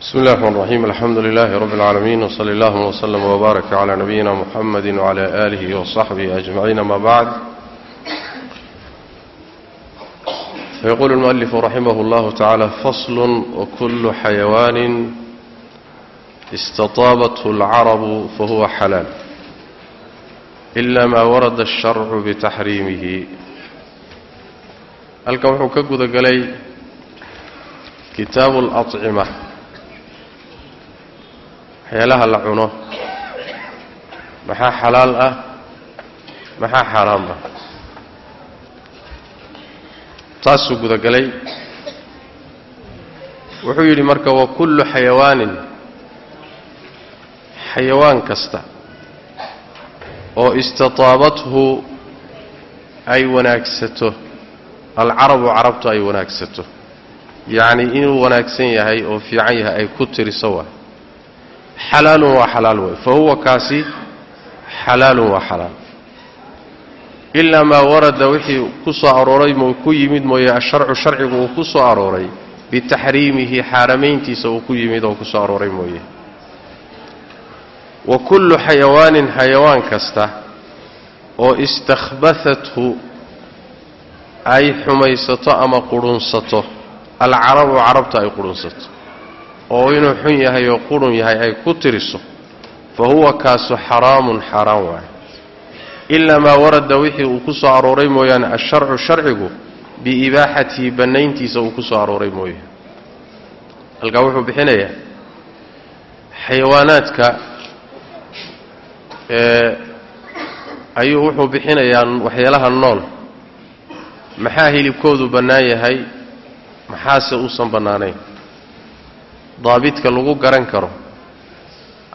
bsmi اllahi الرحmn الرaxيim alxamdu lilahi rab اlcaalamiin wslى اllahuma wslm wbaarak clى nabiyina muxamadi wclى alihi وصaxbihi ajmaciin ama bacd fayqulu اlmualifu raximah اllahu tacala fasl wkulu xayawaani istaطaabathu اlcarabu fahuwa xalaal ila ma warada الsharcu btaxriimihi halkan wuxuu ka guda galay kitaabu اlأطcima waxyaalaha la cuno. Maxaa xalaal ah? Maxaa xaaraam ah? Taasuu gudagalay. Wuxuu yidhi marka wa kullu xayawaanin xayawaan kasta oo istataabathu ay wanaagsato. Alcarabu carabtu ay wanaagsato. Yacni inuu wanaagsan yahay oo fiican yahay ay ku tiriso waay xalaalun waa xalaal wey fa huwa kaasi xalaalun waa xalaal. Ilaa maa warada wixii ku soo arooray m ku yimid mooye asharcu sharcigu uu ku soo arooray bitaxriimihi xaaramayntiisa uu ku yimid oo ku soo arooray mooye. Wa kullu xayawaanin xayawaan kasta oo istakhbathathu ay xumaysato ama qudhunsato. Alcarabu carabta ay qudhunsato oo inuu xun yahay oo qurun yahay ay ku tiriso fa huwa kaasu xaraamun xaaraan waaye ilaa maa warada wixii uu ku soo arooray mooyaane asharcu sharcigu biibaaxatihi bannayntiisa uu ku soo arooray mooye halkaa wuxuu bixinayaa xayawaanaadka ayuu wuxuu bixinayaa waxyaalaha nool. Maxaa hilibkoodu bannaan yahay? Maxaase uusan bannaanayn daabidka lagu garan karo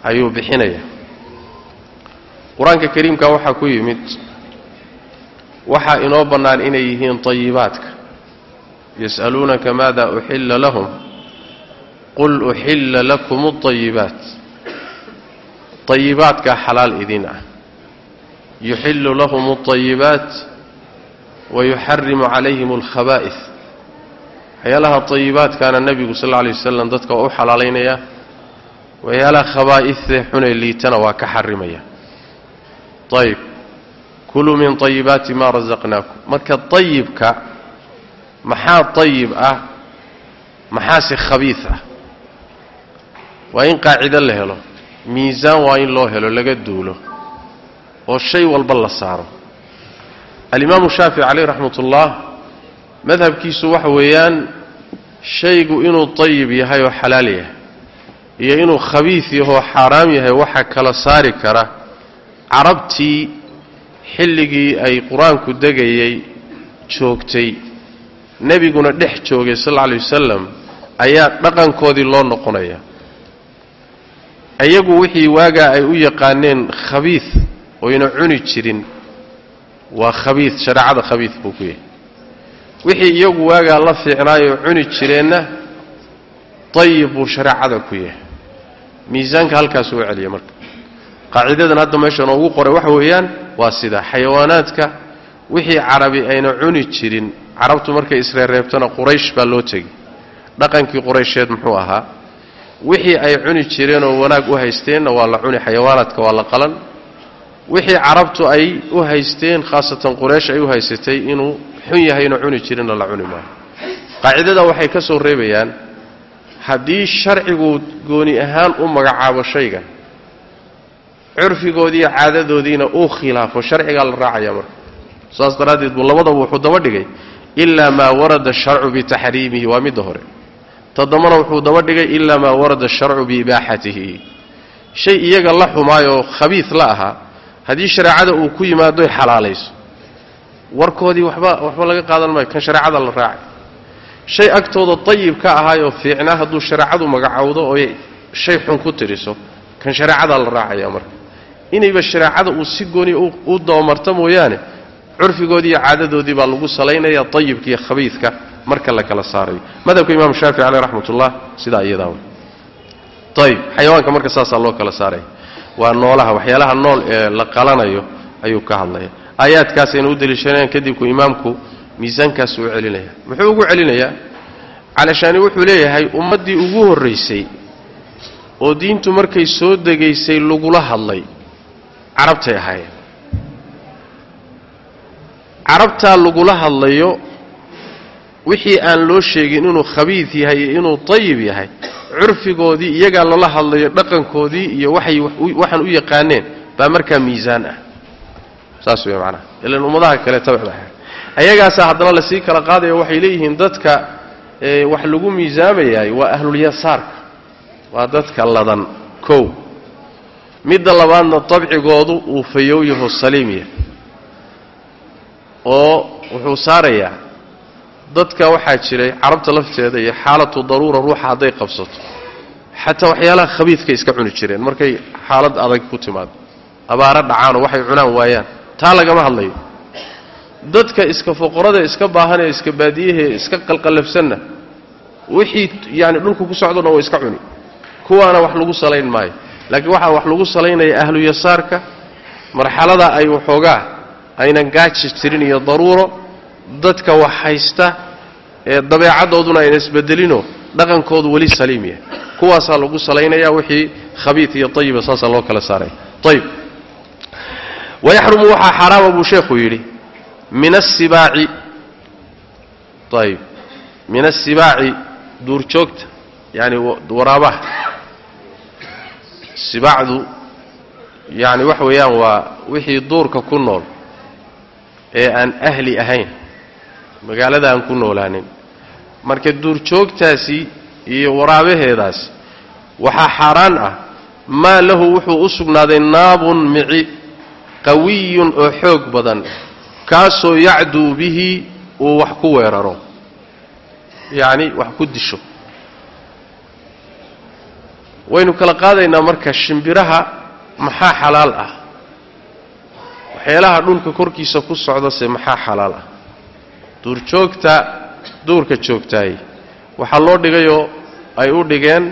ayuu bixinaya qur-aanka kariimka waxaa ku yimid waxaa inoo bannaan inay yihiin tayibaadka yas'aluunaka maada uxilla lahum qul uxilla lakum اطayibaat tayibaadkaa xalaal idin ah yuxillu lahum اطayibaat wayuxarimu calayhim اlkhaba'ih waxyaalaha tayibaadkaana nebigu sal alay wasalam dadka waa u xalaalaynaya waxyaalaha khabaa'idee xunee liitana waa ka xarimaya. Ayib kuluu min tayibaati maa rasaqnaakum marka tayibka maxaa tayib ah? Maxaase khabiid ah? Waa in qaacido la helo. Miisaan waa in loo helo laga duulo oo shay walba la saaro. Alimaamu shaafici caleyh raxmat ullah madhabkiisu waxa weeyaan shaygu inuu tayib yahay oo xalaal yahay iyo inuu khabiid yahoo xaaraam yahay waxa kala saari kara. Carabtii xilligii ay qur'aanku degayay joogtay. Nebiguna dhex joogay sal alla alay wasalam ayaa dhaqankoodii loo noqonaya. Iyagu wixii waagaa ay u yaqaaneen khabiid oyna cuni jirin waa khabiid shareecada khabiid buu ku yahay wixii iyagu waagaa la fiicnaayoo cuni jireenna dayib buu shareecada ku yahay. Miisaanka halkaasuu celiya marka. Qaacidadan hadda meesha noogu qoray waxa weeyaan waa sida xayawaanaadka wixii carabi ayna cuni jirin. Carabtu markay isreereebtana quraysh baa loo tegi. Dhaqankii quraysheed muxuu ahaa wixii ay cuni jireenoo wanaag u haysteenna waa la cuni xayawaanaadka waa la qalan. Wixii carabtu ay u haysteen khaasatan quraysh ay u haysatay inuu xun yahayna cuni jirinna la cuni maayo qaacidada waxay ka soo reebayaan haddii sharcigu gooni ahaan u magacaabo shaygan curfigoodiiyo caadadoodiina uu khilaafo sharcigaa la raacaya marka. Saas daraaddeed buu labadaba wuxuu daba dhigay ilaa maa warada sharcu bitaxriimihi waa midda hore. Todobana wuxuu daba dhigay ilaa maa warada sharcu biibaaxatihi. Shay iyaga la xumaayoo khabiid la ahaa haddii shareecada uu ku yimaadoy xalaalayso warkoodii waxba waxba laga qaadan maayo. Kan shareecada la raacay. Shay agtooda dayib ka ahaayoo fiicnaa hadduu shareecadu magacowdo ooy shay xun ku tiriso kan shareecadaa la raacaya marka. Inayba shareecada uu si gooni u dabamarto mooyaane curfigoodii iyo caadadoodii baa lagu salaynaya dayibka iyo khabiidka marka la kala saarayo. Madhabka imaamu shaafici caleyh raxmat ullah sidaa iyadaa ayib xayawaanka marka saasaa loo kala saaraya. Waa noolaha waxyaalaha nool ee la qalanayo ayuu ka hadlaya aayaadkaasayna u deliishanayaan kadibku imaamku miisaankaas uu celinaya. Muxuu ugu celinayaa? Calashaani wuxuu leeyahay ummaddii ugu horraysay oo diintu markay soo degaysay lagula hadlay carabtay ahaayeen. Carabtaa lagula hadlayo wixii aan loo sheegin inuu khabiid yahay iyo inuu tayib yahay curfigoodii iyagaa lala hadlayo dhaqankoodii iyo waxay waxaan u yaqaaneen baa markaa miisaan ah saas wey macnaha. Ilan ummadaha kale ayagaasaa haddana la sii kala qaadayo waxay leeyihiin dadka wax lagu miisaamayahay waa ahlulyasaarka waa dadka ladan kow. Midda labaadna dabcigoodu uu fayow yaho saliimiya oo wuxuu saarayaa dadka waxaa jiray carabta lafteeda iyo xaalatu daruura ruuxa hadday qabsato. Xataa waxyaalaha khabiidka iska cuni jireen. Markay xaalad adag ku timaado abaaro dhacaanoo waxay cunaan waayaan taa lagama hadlayo. Dadka iska foqorada iska baahanee iska baadiyahee iska qalqallafsanna wixii yaani dhulku ku socdona waa iska cuni. Kuwaana wax lagu salayn maayo. Laakiin waxaa wax lagu salaynaya ahlu yasaarka marxalada ay waxoogaa aynan gaaji jirin iyo daruuro dadka wax haysta ee dabeecaddooduna ayna isbedelinoo dhaqankoodu weli saliim yahay. Kuwaasaa lagu salaynaya wixii khabiid iyo ayiba saasaa loo kala saaraya ayib wayaxrumu waxaa xaaraama buu sheekhu yidhi min asibaaci ayib min asibaaci duurjoogta yaani waraabaha sibaacdu yacni wax weeyaan waa wixii duurka ku nool ee aan ahli ahayn magaalada aan ku noolaanin marka duurjoogtaasi iyo waraabaheedaasi waxaa xaaraan ah maa lahu wuxuu u sugnaaday naabun mici qawiyun oo xoog badan kaasoo yacduu bihi uu wax ku weeraro yacni wax ku disho. Waynu kala qaadaynaa marka shimbiraha maxaa xalaal ah? Waxyaalaha dhulka korkiisa ku socdase maxaa xalaal ah? Duurjoogta duurka joogtaay. Waxaa loo dhigayoo ay u dhigeen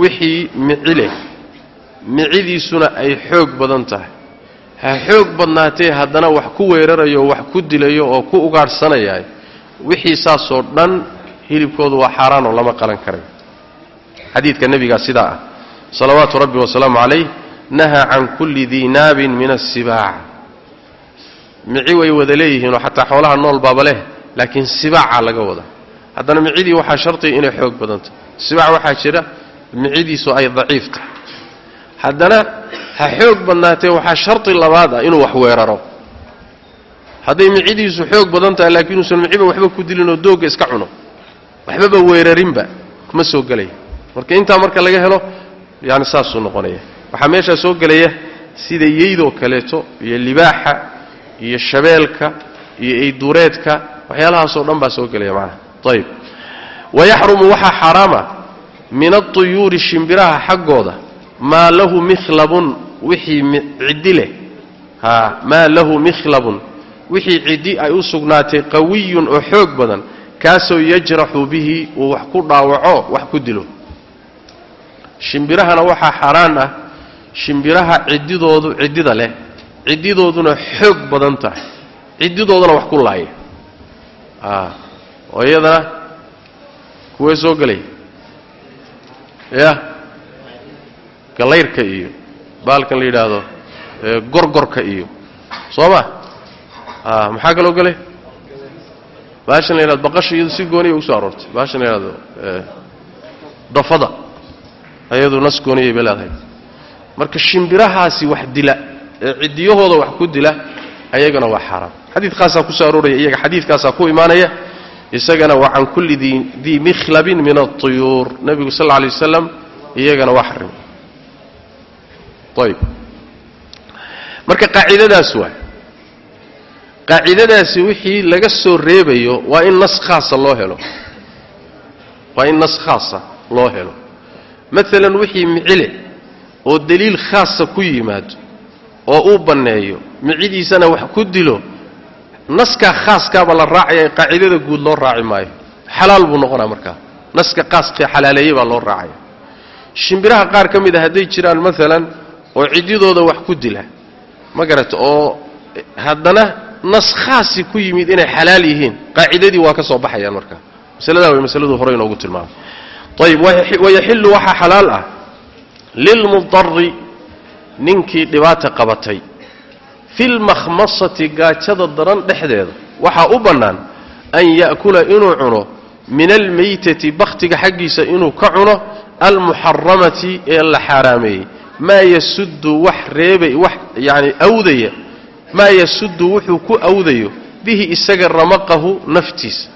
wixii mici leh micidiisuna ay xoog badan tahay ha xoog badnaatee haddana wax ku weerarayo wax ku dilayo oo ku ugaadhsanayaay wixii saasoo dhan hilibkoodu waa xaaraanoo lama qalan karayo xadiidka nebigaa sidaa ah. Salawaatu rabbi wasalaamu calayh nahaa can kulli dii naabin min asibaac mici way wada leeyihiinoo xataa xoolaha nool baaba leh laakiin sibaaca laga wada. Haddana micidii waxaa shardiga inay xoog badanta sibaac waxaa jira micidiisu ay daciif tahay. Haddana ha xoog badnaatee waxaa shardi labaad ah inuu wax weeraro. Hadday micidiisu xoog badan tahay laakiin uusan miciba waxba ku dilinoo doogga iska cuno waxbaba weerarinba kuma soo gelaya marka intaa marka laga helo yani saasuu noqonaya. Waxaa meeshaa soo gelaya sida yeydoo kaleeto iyo libaaxa iyo shabeelka iyo eyduureedka waxyaalahaasoo dhan baa soo gelaya macnaha. Ayib wayaxrumu waxaa xaaraama min aطuyuuri shimbiraha xaggooda maa lahu mikhlabun wixii ciddi leh. Maa lahu mikhlabun wixii ciddi ay u sugnaatay qawiyun oo xoog badan kaasoo yajraxu bihi uu wax ku dhaawaco wax ku dilo. Shimbirahana waxaa xaaraan ah shimbiraha ciddidoodu ciddida leh ciddidooduna xoog badan tahay ciddidooduna wax ku laaya oo iyadana kuwee soo gelaya ya galayrka iyo baalkan la yidhaahdo gorgorka iyo soo ma maxaa kaloo gelay baashan la yidhahdo baqasha iyadu si gooniya ugu so aroortay. Baashan la yidhahdo dafada ayadu nas gooniyay bay leedahay. Marka shimbirahaasi wax dila ee ciddiyahooda wax ku dila ayagana waa xaaraam xadiidkaasaa ku soo arooraya iyaga xadiidkaasaa ku imaanaya isagana waa can kulli dii mikhlabin min aطuyuur nebigu sal alla alay wasalam iyagana waa xarimay ayib marka qaacidadaas waa qaacidadaasi wixii laga soo reebayo waa in nas khaasa loo helo waa in nas khaasa loo helo maalan wixii micile oo deliil khaasa ku yimaado oo uu banneeyo micidiisana wax ku dilo naskaa khaaskaaba la raacaya qaacidada guud loo raaci maayo xalaal buu noqonaa markaa naska qaaska xalaaleeyey baa loo raacaya shimbiraha qaar ka mid a hadday jiraan maalan oo ciddidooda wax ku dila. Ma garata oo haddana nas khaasi ku yimid inay xalaal yihiin. Qaacidadii waa ka soo baxayaan markaa masaladaa way masaladuu hore inoogu tilmaamay. Ayib wayaxillu waxaa xalaal ah. Lilmudari ninkii dhibaata qabatay. Fi lmakhmasati gaajada daran dhexdeeda. Waxaa u bannaan an ya'kula inuu cuno min almaytati bakhtiga xaggiisa inuu ka cuno almuxaramati ee la xaaraameeyey maa yasuddu wax reebay wax yacni awdaya maa yasuddu wuxuu ku awdayo bihi isaga ramaqahu naftiisa.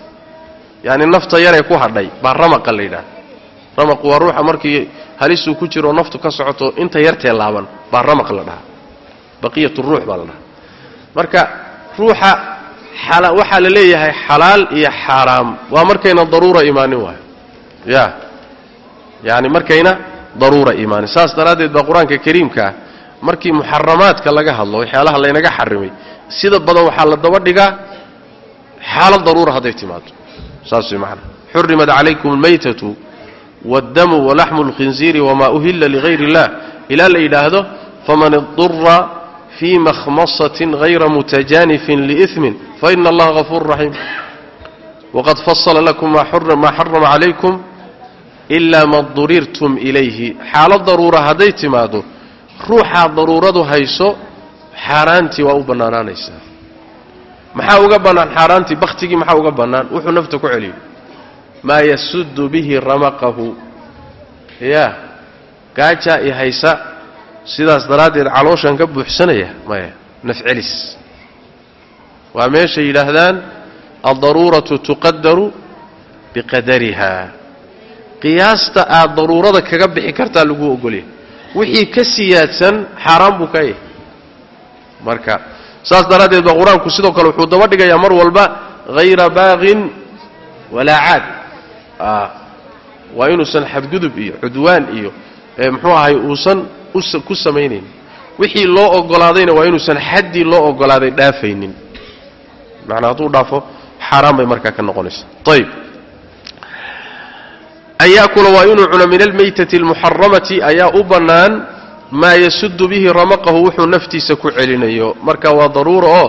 Yacni nafta yaree ku hadhay baa ramaqa la yidhahda ramaqu waa ruuxa markii halisuu ku jiro naftu ka socoto inta yartee laaban baa ramaq la dhahaa. Baqiyat ruux baa la dhahaa. Marka ruuxa waxaa la leeyahay xalaal iyo xaaraam. Waa markayna daruura imaanin waayo. Ya yani markayna daruura imaanay saas daraaddeed baa qur'aanka kariimkaa markii muxaramaadka laga hadlo waxyaalaha laynaga xarimay sida badan waxaa la daba dhigaa xaalad daruura hadday timaado saas way macana xurimat calaykum almaytatu waaddamu walaxmu lkhinziiri wamaa uhilla ligayr illah. Ilaa la yidhaahdo faman idura fii makhmasatin hayra mutajaanifin liimin faina allaha hafuur raxiim waqad fasala lakum maa xarama calaykum ilaa ma durirtum ilayhi xaalad daruura hadday timaado ruuxaa daruuradu hayso xaaraantii waa u bannaanaanaysaa maxaa uga bannaan xaaraantii bakhtigii maxaa uga bannaan wuxuu nafta ku celiyo maa yasuddu bihi ramaqahu ya gaajaa i haysa sidaas daraaddeed calooshan ka buuxsanaya maya nafcelis waa meeshay yidhaahdaan aldaruuratu tuqadaru biqadariha qiyaasta aad daruurada kaga bixi kartaa lagu ogolya wixii ka siyaadsan xaaraan buu ka yahay. Marka saas daraaddeed baa qur'aanku sidoo kale wuxuu daba dhigayaa mar walba hayra baaqin walaa caad. Waa inuusan xadgudub iyo cudwaan iyo muxuu ahay uusan ku samaynayn wixii loo ogolaadayna waa inuusan xaddii loo ogolaaday dhaafaynin. Manaa hadduu dhaafo xaaraan bay markaa ka noqonaysa ayb an yaakula waa inuu cuno min almaytati almuxaramati ayaa u bannaan maa yasudu bihi ramaqahu wuxuu naftiisa ku celinayo marka waa daruura oo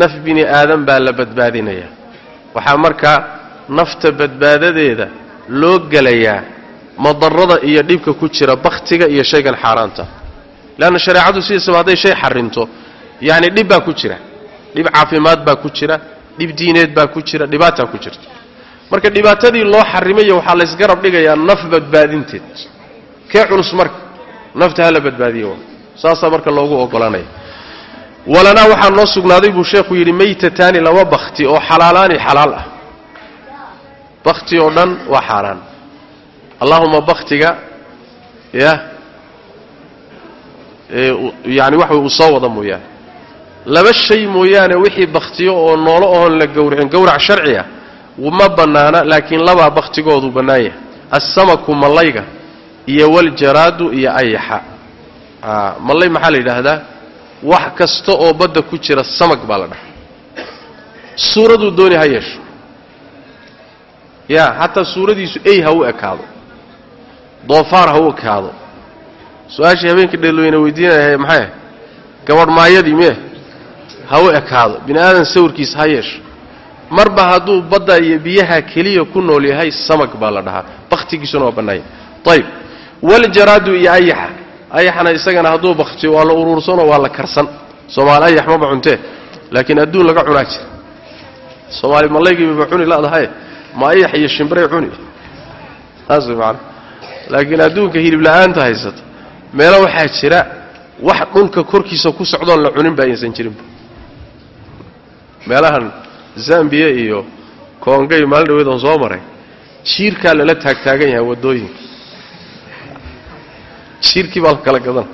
naf bini aadan baa la badbaadinaya waxaa markaa nafta badbaadadeeda loo gelayaa madarada iyo dhibka ku jira bakhtiga iyo shaygan xaaraanta leanna shareecadu sidiisaba hadday shay xarinto yacni dhib baa ku jira dhib caafimaad baa ku jira dhib diineed baa ku jira dhibaataa ku jirta marka dhibaatadii loo xarimayo waxaa laysgarab dhigayaa naf badbaadinteed. Kee culus marka? Nafta hala badbaadiyo. Saasaa marka loogu ogolanaya walanaa waxaa noo sugnaaday buu sheekhu yidhi maytataani laba bakti oo xalaalaani xalaal ah. Bakti oo dhan waa xaaraan. Allahuma baktiga ya yani waxa uu soo wada mooyaane. Laba shay mooyaane wixii baktiyo oo noolo oon la gowracin gowrac sharci ah ma bannaana laakiin labaa bakhtigoodu bannaan yahay. Assamaku mallayga iyo waljaraadu iyo ayaxa. Mallay maxaa la yidhaahdaa? Wax kasta oo badda ku jira samag baa la dhaha suuraduu dooni ha yeesho. Ya hataa suuradiisu ey ha u ekaado. Doofaar ha u ekaado. Su'aashii habeenkii dheelooyna weydiinaya maxay? Gabadh maayadii mee ha u ekaado. Bini aadan sawirkiisa ha yeesho marba hadduu badda iyo biyaha keliya ku nool yahay samag baa la dhahaa. Bakhtigiisuna waa bannaanya ayb waljaraadu iyo ayaxa. Ayaxna isagana hadduu bakhtiyo waa la uruursanoo waa la karsan. Soomaali ayax maba cuntee laakiin adduun laga cunaa jira soomaali mallaygiibaba cuni ladahaye ma ayax iyo shimbiray cuni. Saas maana laakiin adduunka hilib la'aanta haysata meelo waxaa jira wax dhulka korkiisa ku socdoon la cunin ba aysan jirinba meelahan zambiya iyo koongay maalin dhaweedan soo maray. Jiirkaa lala taagtaagan yahay waddooyinka jiirkii baa la kala gadan.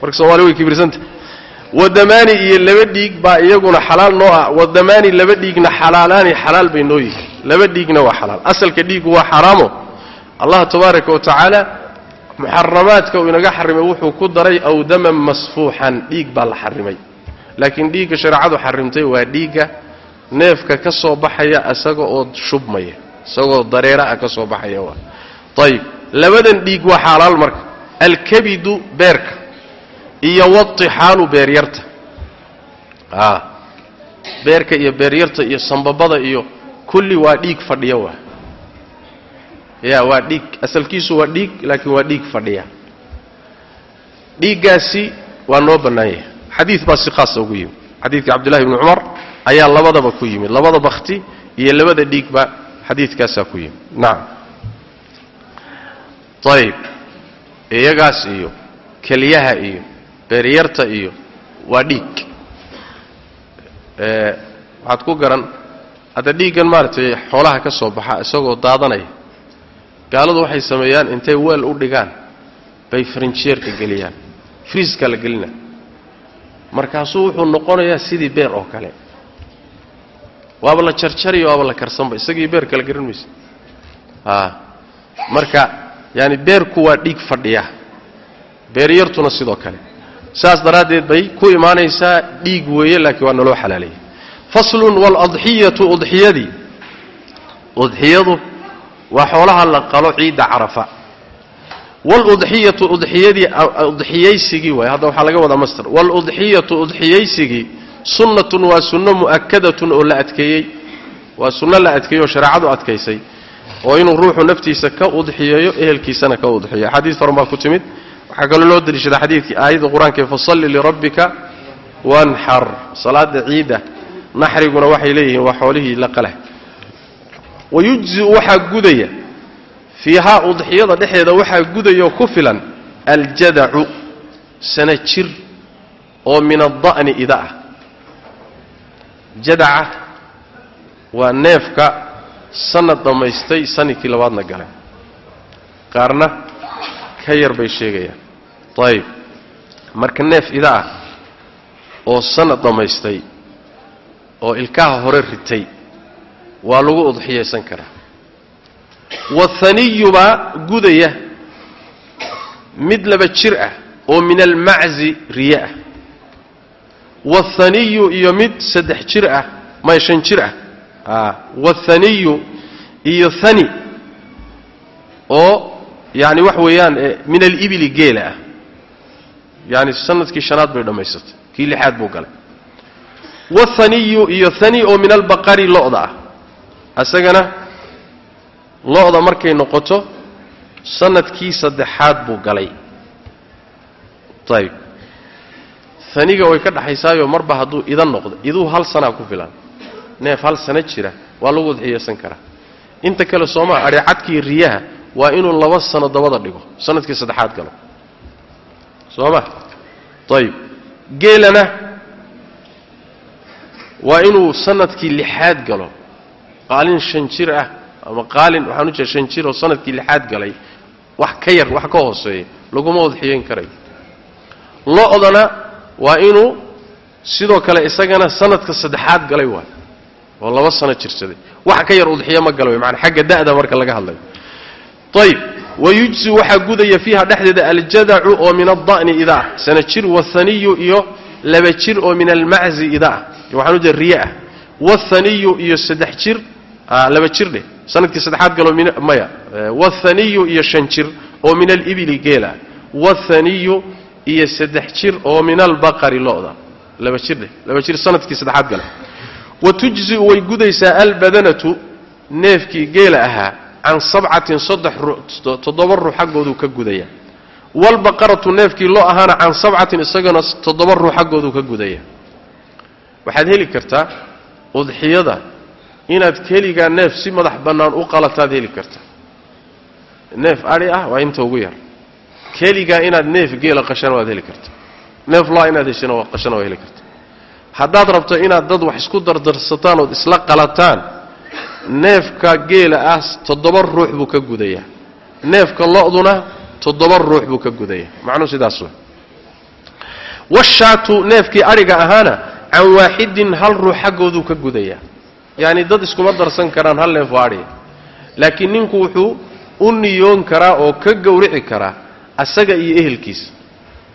Marka soomaaliya way kibirsanta wadamaani iyo laba dhiig baa iyaguna xalaal noo ah. Wadamaani laba dhiigna xalaalaani xalaal bay noo yihiin. Laba dhiigna waa xalaal. Asalka dhiigu waa xaraamo. Allah tabaaraka wa tacaala muxaramaadka uu inaga xarimay wuxuu ku daray aw daman masfuuxan. Dhiig baa la xarimay laakiin dhiigga shareecadu xarimtay waa dhiigga neefka ka soo baxaya isaga oo shubmaya isagoo dareera ah ka soo baxaya waa. Ayib labadan dhiig waa xaalaal marka. Alkabidu beerka iyo watixaanu beeryarta. A beerka iyo beeryarta iyo sambabada iyo kulli waa dhiig fadhiyo waa. Ya waa dhiig asalkiisu waa dhiig laakiin waa dhiig fadhiya. Dhiiggaasi waa noo bannaan yahay xadiid baa si khaasa ugu yimid. Xadiidka cabdullahi ibni cumar ayaa labadaba ku yimid. Labada bakti iyo labada dhiigba xadiidkaasaa ku yimid. Nacam ayib. Iyagaas iyo keliyaha iyo beeryarta iyo waa dhiig. Waxaad ku garan hadda dhiiggan maaragtay xoolaha ka soo baxa isagoo daadanaya gaaladu waxay sameeyaan intay weel u dhigaan bay farinjeerka geliyaan friiska la gelina markaasuu wuxuu noqonayaa sidii beer oo kale. Waaba la jarjariyo waaba la karsanba isagii beer kala garan maysa. A marka yaani beerku waa dhiig fadhiya. Beeryartuna sidoo kale. Saas daraaddeed bay ku imaanaysaa dhiig weeye laakiin waa naloo xalaalayay faslun waaladxiyatu udxiyadii udxiyadu waa xoolaha la qalo ciidda carafa waaludxiyatu udxiyadii udxiyaysigii waay. Hadda waxaa laga wadaa master. Waaludxiyatu udxiyaysigii sunnatun waa sunno mu'akadatun oo la adkeeyey. Waa sunno la adkeeyey oo shareecadu adkaysay oo inuu ruuxu naftiisa ka udxiyeeyo ehelkiisana ka udxiyo axaadiis faran baa ku timid. Waxaa kaloo loo daliishada xadiidkii aayadda qur'aankae fasalli lirabbika wanxar salaada ciidda naxriguna waxay leeyihiin waa xoolihii la qalah wayujziu waxaa gudaya fiihaa udxiyada dhexeeda waxaa gudayao ku filan aljadacu sana jir oo min adda'ni ida ah. Jadaca waa neefka sanad dhammaystay sannadkii labaadna galay. Qaarna ka yar bay sheegayaan. Ayib marka neef ida ah oo sanad dhammaystay oo ilkaha hore ritay waa lagu udxiyaysan karaa wahaniyubaa gudaya mid laba jir ah oo min almaczi riye ah wathaniyu iyo mid saddex jir ah may shan jir ah wathaniyu iyo hani oo yani wax weeyaan min alibili geela ah yani sannadkii shanaad bay dhammaysatay kii lixaad buu galay wathaniyu iyo hani oo min albaqari lo-da ah isagana lo-da markay noqoto sannadkii saddexaad buu galay. Ayib aniga way ka dhaxaysaayo marba hadduu idan noqdo iduu hal sanaa ku filan. Neef hal sano jira waa lagu udxiyaysan karaa. Inta kale soomaa adheecadkii riyaha waa inuu laba sano dabada dhigo sannadkii saddexaad galo. Soo ma ayib geelana waa inuu sannadkii lixaad galo qaalin shan jir ah ama qaalin waxaan u jeeda shan jir oo sannadkii lixaad galay. Wax ka yar wax ka hooseeya. Laguma udxiyayn karayo lo-dana waa inuu sidoo kale isagana sanadka saddexaad galay waay oo laba sano jirsaday. Wax ka yar udxiyo ma gala way maanaa xagga da'da marka laga hadlayo. Ayib wayujzi waxaa gudaya fiiha dhexdeeda aljadacu oo min adda'ni idaa. Sana jir wathaniyu iyo laba jir oo min almaczi idaa. Waxaan u jeeda riye ah. Wathaniyu iyo saddex jir laba jir dheh sannadkii saddexaad galo maya wathaniyu iyo shan jir oo min alibili geela. Wathaniyu iyo saddex jir oo min albaqari lo-da. Laba jir dheh laba jir sannadkii saddexaad gala wa tujziu way gudaysaa albadanatu neefkii geela ahaa can sabcatin saddex toddoba ruux xaggooduu ka gudaya. Waalbaqaratu neefkii loo ahaana can sabcatin isagana toddoba ruux xaggooduu ka gudaya. Waxaad heli kartaa udxiyada inaad keligaa neef si madax bannaan u qalataad heli kartaa neef adhi ah waa inta ugu yar. Keligaa inaad neef geela qashana waad heli kartaa neef laa inaad heshana waad qashana waad heli kartaa haddaad rabto inaad dad wax isku dardarsataan ood isla qalataan neefka geela ah toddoba ruux buu ka gudayaa. Neefka lo-duna toddoba ruux buu ka gudayaa. Macnuhu sidaas wa washaatu neefkii adhiga ahaana can waaxidin hal ruux xaggooduu ka gudayaa yacni dad iskuma darsan karaan hal neef oo adhiga laakiin ninku wuxuu u niyoon karaa oo ka gowrici karaa asaga iyo ehelkiisa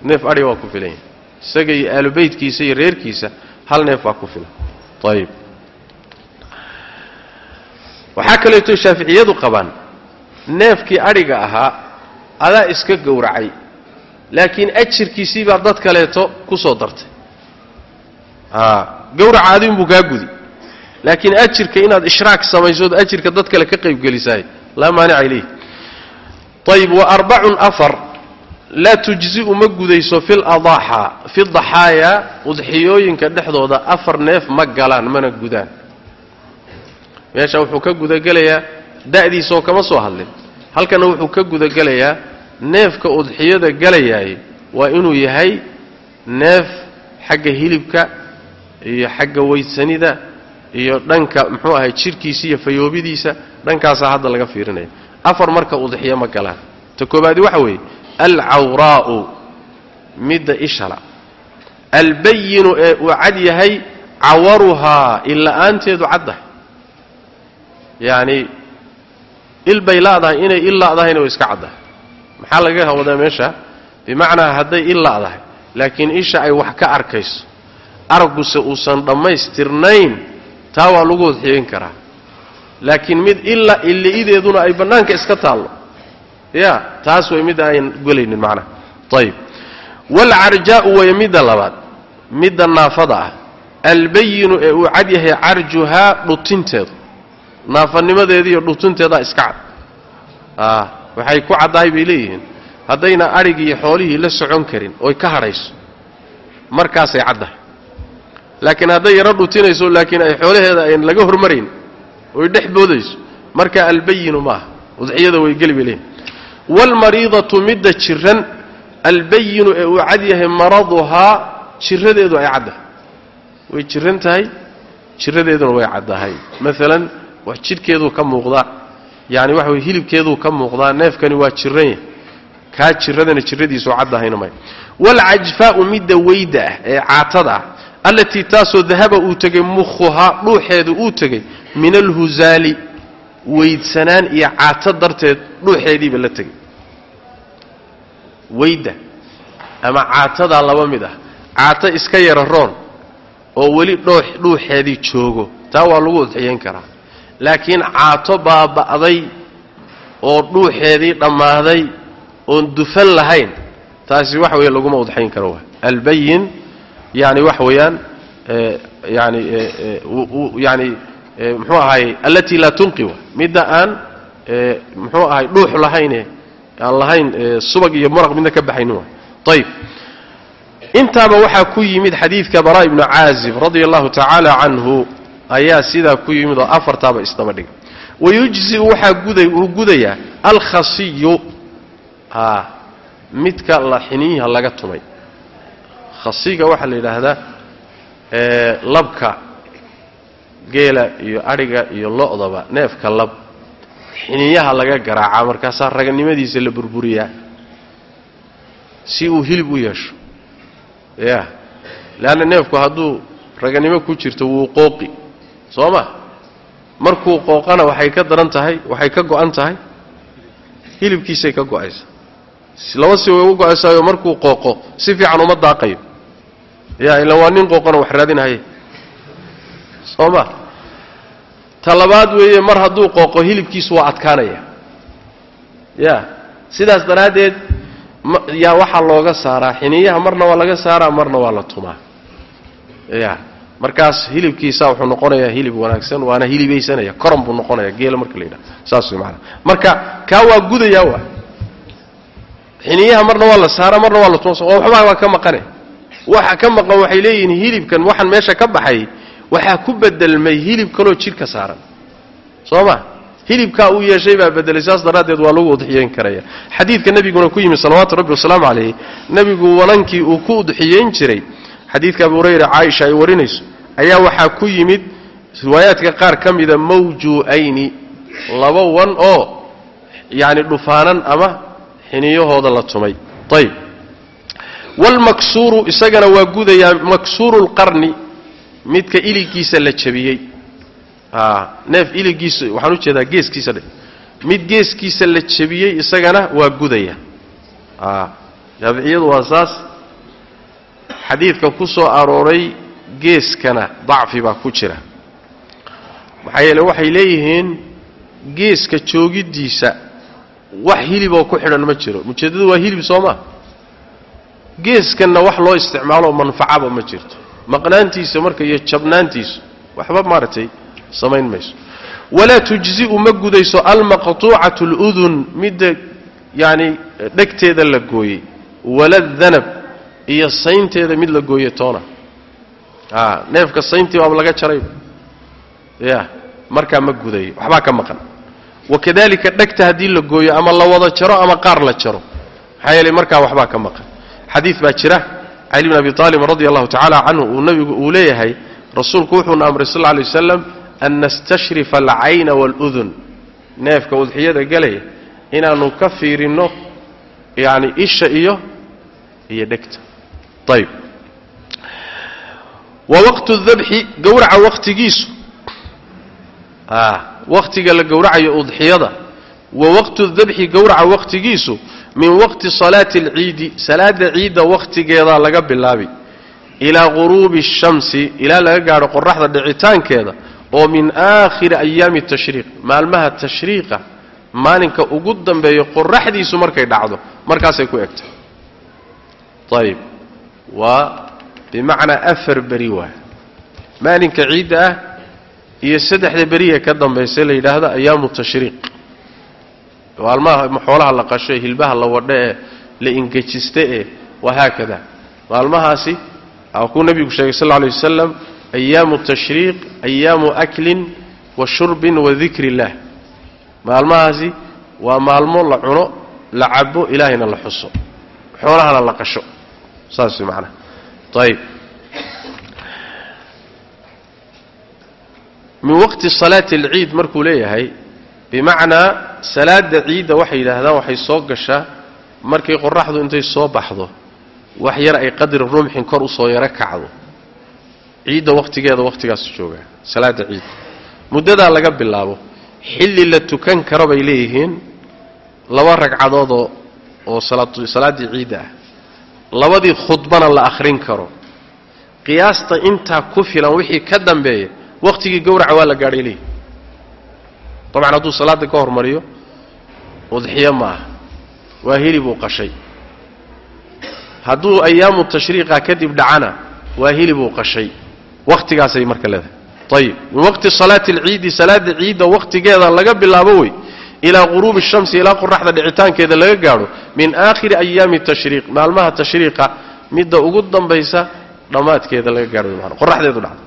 neef adhiga waa ku filan yahay. Isaga iyo aalubeydkiisa iyo reerkiisa hal neef waa ku filan. Ayib waxaa kaleeto shaaficiyadu qabaan neefkii adhiga ahaa adaa iska gowracay laakiin ajirkiisii baa dad kaleeto ku soo dartay. Gawraca adiinbuu kaa gudi laakiin ajirka inaad ishraak samaysood ajirka dad kale ka qaybgelisaay laa maanica ilayh. Ayib wa arbacun afar laa tujzi'u ma gudayso fi ladaaxaa fi daxaaya udxiyooyinka dhexdooda afar neef ma galaan mana gudaan. Meesha wuxuu ka gudagelayaa da'diisaoo kama soo hadlin. Halkana wuxuu ka gudagelayaa neefka udxiyada galayaay waa inuu yahay neef xagga hilibka iyo xagga weydsanida iyo dhanka muxuu ahay jidhkiisa iyo fayoobidiisa dhankaasaa hadda laga fiirinaya afar marka udxiyo ma galaan ta koobaadi waxa weeye alcawraa'u midda ishala. Albayinu ee uu cad yahay cawaruhaa illa-aanteedu caddahay. Yacni il bay la'dahay inay il la'dahayna way iska caddahay. Maxaa laga wadaa meesha? Bimacnaa hadday il la'dahay laakiin isha ay wax ka arkayso. Aragguse uusan dhammaystirnayn taa waa lagu udxiyeyn karaa. Laakiin mid ila illi'ideeduna ay bannaanka iska taallo. Ya taas way mid ayan golaynin macnaha ayib waalcarjaa'u way midda labaad. Midda naafada ah. Albayinu ee uu cad yahay carjuhaa dhutinteedu. Naafanimadeeda iyo dhutinteedaa iska cad. A waxay ku caddahay bay leeyihiin. Haddayna adhigii xoolihii la socon karin oy ka hadhayso. Markaasay caddahay laakiin hadday yaro dhutinayso laakiin ay xoolaheeda ayn laga hormarayn oy dhex boodayso. Marka albayinu maaha udxiyada way geli bay leeyihiin waalmariidatu midda jiran albayinu ee uu cad yahay maraduhaa jiradeedu ay caddahay way jiran tahay jiradeeduna way caddahay maalan wax jidhkeeduu ka muuqdaa yacani waxa way hilibkeeduu ka muuqdaa neefkani waa jiran yahay. Kaa jiradana jiradiisuu caddahayna maya waalcajfaa'u midda weyda ah ee caatada ah allatii taasoo dahaba uu tegey mukhuhaa dhuuxeedu uu tegey min alhuzaali weydsanaan iyo caato darteed dhuuxeediiba la tegey weyda ama caatadaa laba mid ah. Caato iska yara roon oo weli dhuuxeedii joogo. Taa waa lagu udxiyayn karaa. Laakiin caato baaba'day oo dhuuxeedii dhammaaday oon dufan lahayn taasi waxa weeye laguma udxayn karo. Albayin yani waxa weeyaan yani yani muxuu ahaay allatii laa tunqi midda aan muxuu ahay dhuux lahayne aan lahayn subag iyo maraq midna ka baxaynin wa ayib intaaba waxaa ku yimid xadiidka baraa ibnu caazib radia allahu tacaala canhu ayaa sidaa ku yimid oo afartaaba isdaba dhigay. Wayujziu waxaa uu gudayaa alkhasiyu a midka la xiniinha laga tumay khasiga waxaa la yidhaahdaa labka geela iyo adhiga iyo lo-daba neefka lab xiniinyaha laga garaacaa markaasaa raganimadiisa la burburiyaa si uu hilib u yeesho. Ya leanna neefku hadduu raganimo ku jirto wuu qooqi soo ma? Markuu qooqana waxay ka daran tahay waxay ka go-an tahay hilibkiisay ka go'aysa laba si way uga go'aysaayoo markuu qooqo si fiican uma daaqayo ya ila waa nin qooqana wax raadinhaye soo ma ta labaad weeye mar hadduu qooqo hilibkiisu waa adkaanaya. Ya sidaas daraaddeed yaa waxaa looga saaraa xiniyaha marna waa laga saaraa marna waa la tumaa. Ya markaas hilibkiisa wuxuu noqonayaa hilib wanaagsan waana hilibaysanaya koron buu noqonaya geela marka la yidhaha saas way maanaa marka kaa waa gudayaa waa. Xiniyaha marna waa la saaraa marna waa la tumaa waxbaa waa ka maqane waxa ka maqan waxay leeyihiin hilibkan waxaan meesha ka baxay waxaa ku bedelmay hilib kaloo jidhka saaran. Soo ma? Hilibkaa uu yeeshay baa bedelay saas daraaddeed waa lagu udxiyeyn karaya. Xadiidka nebiguna ku yimi salawaatu rabbi wasalaamu calayh nebigu wanankii uu ku udxiyeyn jiray xadiidka abu hurayra caaisha ay warinayso ayaa waxaa ku yimid riwaayaadka qaar ka mida mawjuu'ayni laba wan oo yacni dhufaanan ama xiniyahooda la tumay. Ayb waalmaksuuru isagana waa gudayaa maksuuru lqarni midka iligiisa la jabiyey neef iligiisa waxaan u jeedaa geeskiisa dhe mid geeskiisa la jabiyey isagana waa gudaya shaaficiyadu waa saas xadiidka ku soo arooray geeskana dacfi baa ku jira maxaa yeele waxay leeyihiin geeska joogiddiisa wax hiliboo ku xidhan ma jiro ujeeddadu waa hilib soo maa geeskanna wax loo isticmaalo manfacaba ma jirto. Maqnaantiisa marka iyo jabnaantiisu waxba maaragtay samayn mayso. Walaa tujzi'u ma gudayso almaqtuucatu aludun midda yacni dhegteeda la gooyey. Wala danab iyo saynteeda mid la gooye toona. A neefka sayntii baaba laga jaray. Ya markaa ma gudayo waxbaa ka maqan. Wakadalika dhegta haddii la gooyo ama la wada jaro ama qaar la jaro. Maxaa yeelay markaa waxbaa ka maqan xadiid baa jira. Cali bn abi aalib radi allahu tacaala canhu uu nabigu uu leeyahay rasuulku wuxuuna amray sal lla alay wasalam an nastashrifa alcayna waaludun neefka udxiyada gelaya inaannu ka fiirinno yani isha iyo iyo dhegta. Ayb wa waqtu dabxi gowraca waqtigiisu. Waqtiga la gowracayo udxiyada. Wa waqtu dabxi gowraca waqtigiisu min waqti salaati alciidi salaada ciidda waqtigeedaa laga bilaabi ilaa quruubi shamsi ilaa laga gaadho qoraxda dhicitaankeeda oo min aakhiri ayaami tashriiq maalmaha tashriiqa maalinka ugu dambeeyo qoraxdiisu markay dhacdo markaasay ku egtay ayib waa bimacnaa afar beri waay. Maalinka ciidda ah iyo saddexda beriye ka dambaysa la yidhaahdo ayaamu tashriiq maalmaha xoolaha la qasho ee hilbaha la wadho ee la ingejiste ee wahaakada. Maalmahaasi kuu nebigu sheegay sal lay wasalam ayaamu tashriiq ayaamu aklin wa shurbin wa dikri illaah maalmahaasi waa maalmo la cuno la cabo ilaahayna la xuso. Xoolahana la qasho. Saas macnaha ayib min waqti salaati alciid markuu leeyahay bimacnaa salaada ciidda waxay yidhaahdaan waxay soo gashaa markay qoraxdu intay soo baxdo wax yar ay qadri rumxin kor u soo yaro kacdo. Ciidda wakhtigeeda wakhtigaasu joogaa salaada ciidda muddadaa laga bilaabo xilli la tukan karo bay leeyihiin laba ragcadoodoo oo salaaddii ciidda ah. Labadii khudbana la akhrin karo. Qiyaasta intaa ku filan wixii ka dambeeya wakhtigii gowraca waa la gaadhay leeyihi dabcan hadduu salaadda ka hormariyo udxiyo ma aha waa hilib uu qashay hadduu ayaamu tashriiqa kadib dhacana waa hilib uu qashay wakhtigaasay marka leedahay ayib min waqti salaati alciidi salaada ciidda wakhtigeeda laga bilaabo wey ilaa quruubi shamsi ilaa qoraxda dhicitaankeeda laga gaadho min aakhiri ayaami tashriiq maalmaha tashriiqa midda ugu dambaysa dhammaadkeeda laga gaadho qoraxdeedu dhacdo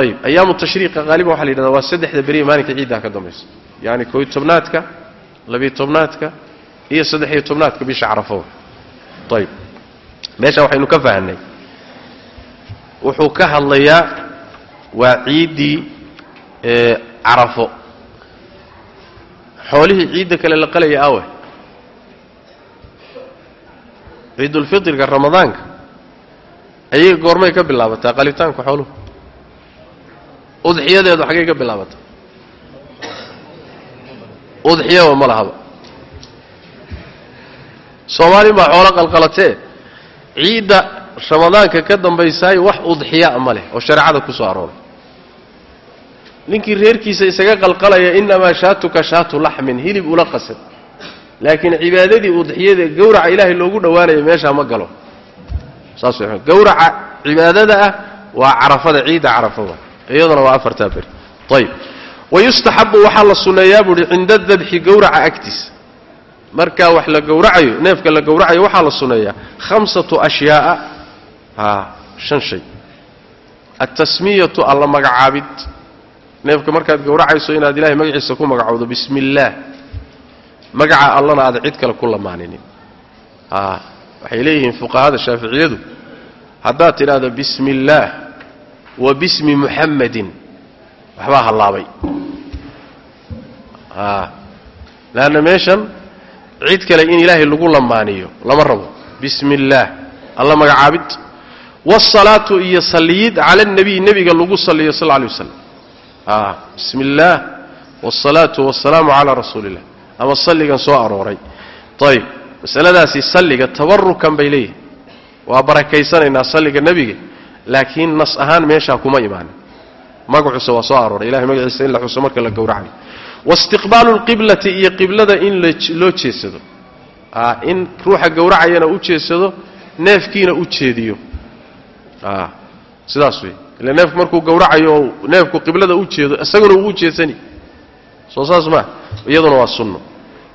ayib ayaamu tashriiqa haaliban waxa la yidhahda waa saddexda beriya maalinka ciiddaa ka dambaysa yacni kooiy tobnaadka labiyo tobnaadka iyo saddex-iyo tobnaadka bisha carafow ayib meesha waxaynu ka fahanay wuxuu ka hadlayaa waa ciiddii carafo xoolihii ciidda kale la qalaya awe ciidulfitriga ramadaanka ayay goormay ka bilaabataa qalitaanka xooluhu udxiyadeedu xaggay ka bilaabataa udxiyaba ma lahaba. Soomaali baa xoolo qalqalatee ciidda ramadaanka ka dambaysaay wax udxiyaa ma leh oo shareecada ku soo arooray. Ninkii reerkiisa isaga qalqalaya innamaa shaatuka shaatu laxmin hilib ula qasad laakiin cibaadadii udxiyada gowraca ilaahay loogu dhowaanaya meeshaa ma galo. Saas w gowraca cibaadada ah waa carafada ciidda carafada iyaduna waa afartaa beri. Ayib wayustaxabu waxaa la sunneeyaa buuhi cinda dabxi gowraca agtiisa. Markaa wax la gowracayo neefka la gowracayo waxaa la sunneeyaa hamsatu ashyaa'a a shan shay. Altasmiyatu alla magacaabid. Neefka markaad gowracayso inaad ilahay magaciisa ku magacowdo bismi magaca allana aada cid kale ku lamaaninin. Waxay leeyihiin fuqahada shaaficiyadu. Haddaad tidhaahdo bismi wa bismi muxammadin waxbaa hallaabay. A leanna meeshan cid kale in ilaahay lagu lamaaniyo lama rabo. Bismi illaah alla magacaabid. Waasalaatu iyo salliyid cala alnabiy nebiga lagu salliyo sal alay waslam a bismi illaah waasalaatu wasalaamu calaa rasuuli illah ama salligan soo arooray. Ayib masaladaasi salliga tabarukan bay leeyihiin waa barakaysanaynaa salliga nebiga laakiin nas ahaan meeshaa kuma imaanin magacuuse waa soo arooray. Ilahay magaciisa in la xuso marka la gowracayo waistiqbaalu lqiblati iyo qiblada in loo jeedsado in ruuxa gowracayana u jeedsado neefkiina u jeediyo. Sidaas wey ila neefku markuu gowracayo neefku qiblada u jeedo isaguna uu u jeedsani soo saas maa iyaduna waa sunno.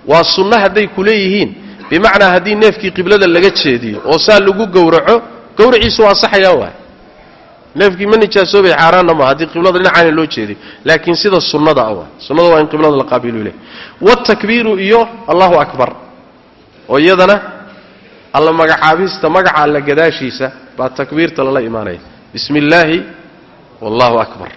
Waa sunno hadday ku bimacnaa haddii neefkii qiblada laga jeediyo oo saa lagu gowraco gowraciisu waa saxayaa waay neefkii ma nijaasoobay xaaraanna maa haddii qiblada dhinacaana loo jeediyo laakiin sida sunnada ah sunnada waa in qiblada la qaabilu leh wاtakbiiru iyo allahu akbar oo iyadana alla magacaabista magaca alla gadaashiisa baa takbiirta lala imaanaya. Bismi wallahu akbar.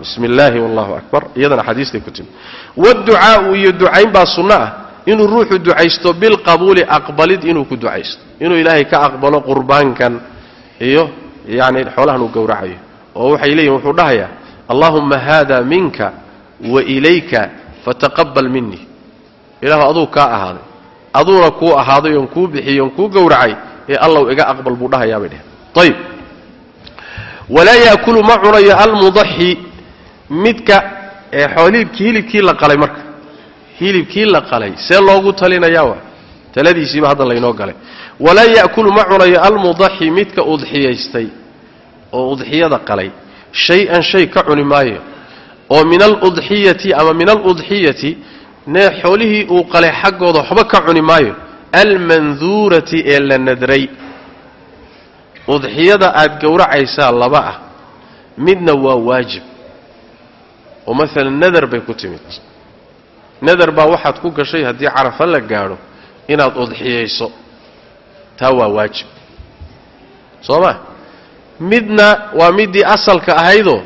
Bismi wallahu akbar iyadana xadiistay ku timi wاducaau iyo ducayn baa sunno ah. Inuu ruuxu ducaysto bilqabuuli aqbalid inuu ku ducaysto. Inuu ilaahay ka aqbalo qurbaankan iyo yani xoolahan uu gowracayo. Oo waxay leeyihiin wuxuu dhahayaa allahuma hada minka wa ilayka fataqabal minii ilaahu aduu kaa ahaaday. Aduuna kuu ahaaday oon kuu bixiyey oon kuu gowracay ee allow iga aqbal buu dhahayaabay dheh ayb walaa yaakulu ma cunayo almudaxi midka ee xoolhiibkii hilibkii la qalay marka. Hilibkii la qalay see loogu talinayaa wa taladiisiiba hadda laynoo galay. Walaa yaakulu ma cunayo almudaxi midka udxiyaystay oo udxiyada qalay. Shay-an shay ka cuni maayo. Oo min aludxiyati ama min aludxiyati nee xoolihii uu qalay xaggooda waxba ka cuni maayo. Almanduurati ee la nadray. Udxiyada aad gowracaysaa laba ah. Midna waa waajib. Oo maalan nadar bay ku timid. Nadar baa waxaad ku gashay haddii carafa la gaadho inaad udxiyayso. Taa waa waajib. Soo ma midna waa midii asalka ahaydoo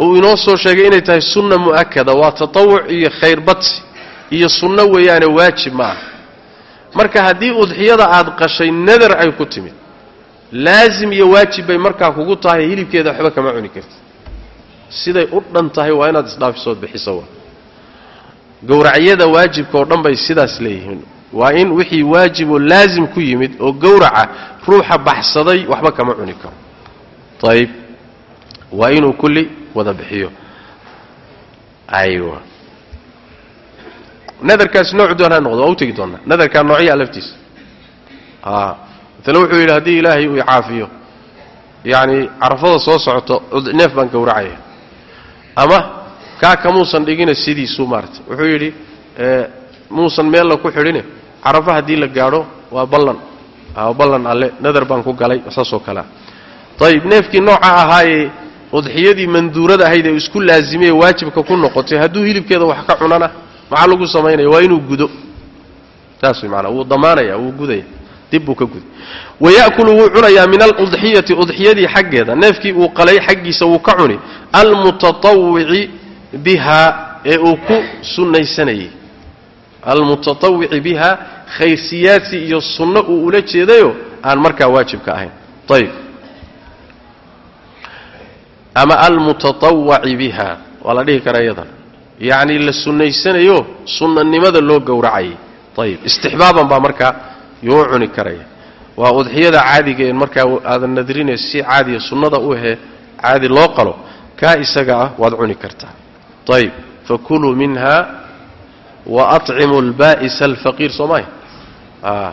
uu inoo soo sheegay inay tahay sunna mu'akada waa tatawuc iyo khayrbadsi iyo sunno weeyaane waajib ma aha. Marka haddii udxiyada aad qashay nadar ay ku timid. Laasim iyo waajib bay markaa kugu tahay hilibkeeda waxba kama cuni karti. Siday u dhan tahay waa inaad isdhaafisood bixiso. Waa gowracyada waajibka oo dhan bay sidaas leeyihiin waa in wixii waajiboo laasim ku yimid oo gowraca ruuxa baxsaday waxba kama cuni karo. Ayib waa inuu kulli wada bixiyo. Aywa. Nadarkaasi noocu doon ha noqdo waa u tegi nadarkaa noocyaa laftiisa. Matale wuxuu yidhi haddii ilaahay uu caafiyo yacni carafada soo socoto neef baan gowracaya. Ama kaa kamuusan dhigina sidiisuu maarata wuxuu yidhi muusan meella ku xidhine carafo haddii la gaadho waa ballan. Ballan alle. Nadar baan ku galay saasoo kalea ayib neefkii nooca ahaayee udxiyadii manduurada ahayd ee isku laazimay ee waajibka ku noqotay hadduu hilibkeeda wax ka cunana maxaa lagu samaynaya? Waa inuu gudo. Saas way maanaa wuu damaanaya wuu gudaya dib buu ka guday waya'kulu wuu cunayaa min aludxiyati udxiyadii xaggeeda. Neefkii uu qalay xaggiisa wuu ka cuni. Almutatawici biha ee uu ku sunnaysanayay almutatawici biha khayrsiyaadsi iyo sunno uu ula jeedayo aan markaa waajibka ahayn. Ayib ama almutatawaci biha waa la dhihi karaa iyadan. Yacni la sunnaysanayo sunnanimada loo gowracayay ayib istixbaaban baa markaa yuu cuni karaya waa udxiyada caadiga een markaa aadan nadrine si caadiya sunnada u ahee caadi loo qalo kaa isaga ah waad cuni kartaa. Ayib fakuluu minha wa acimu lbaa'isa alfaqiir soo maaha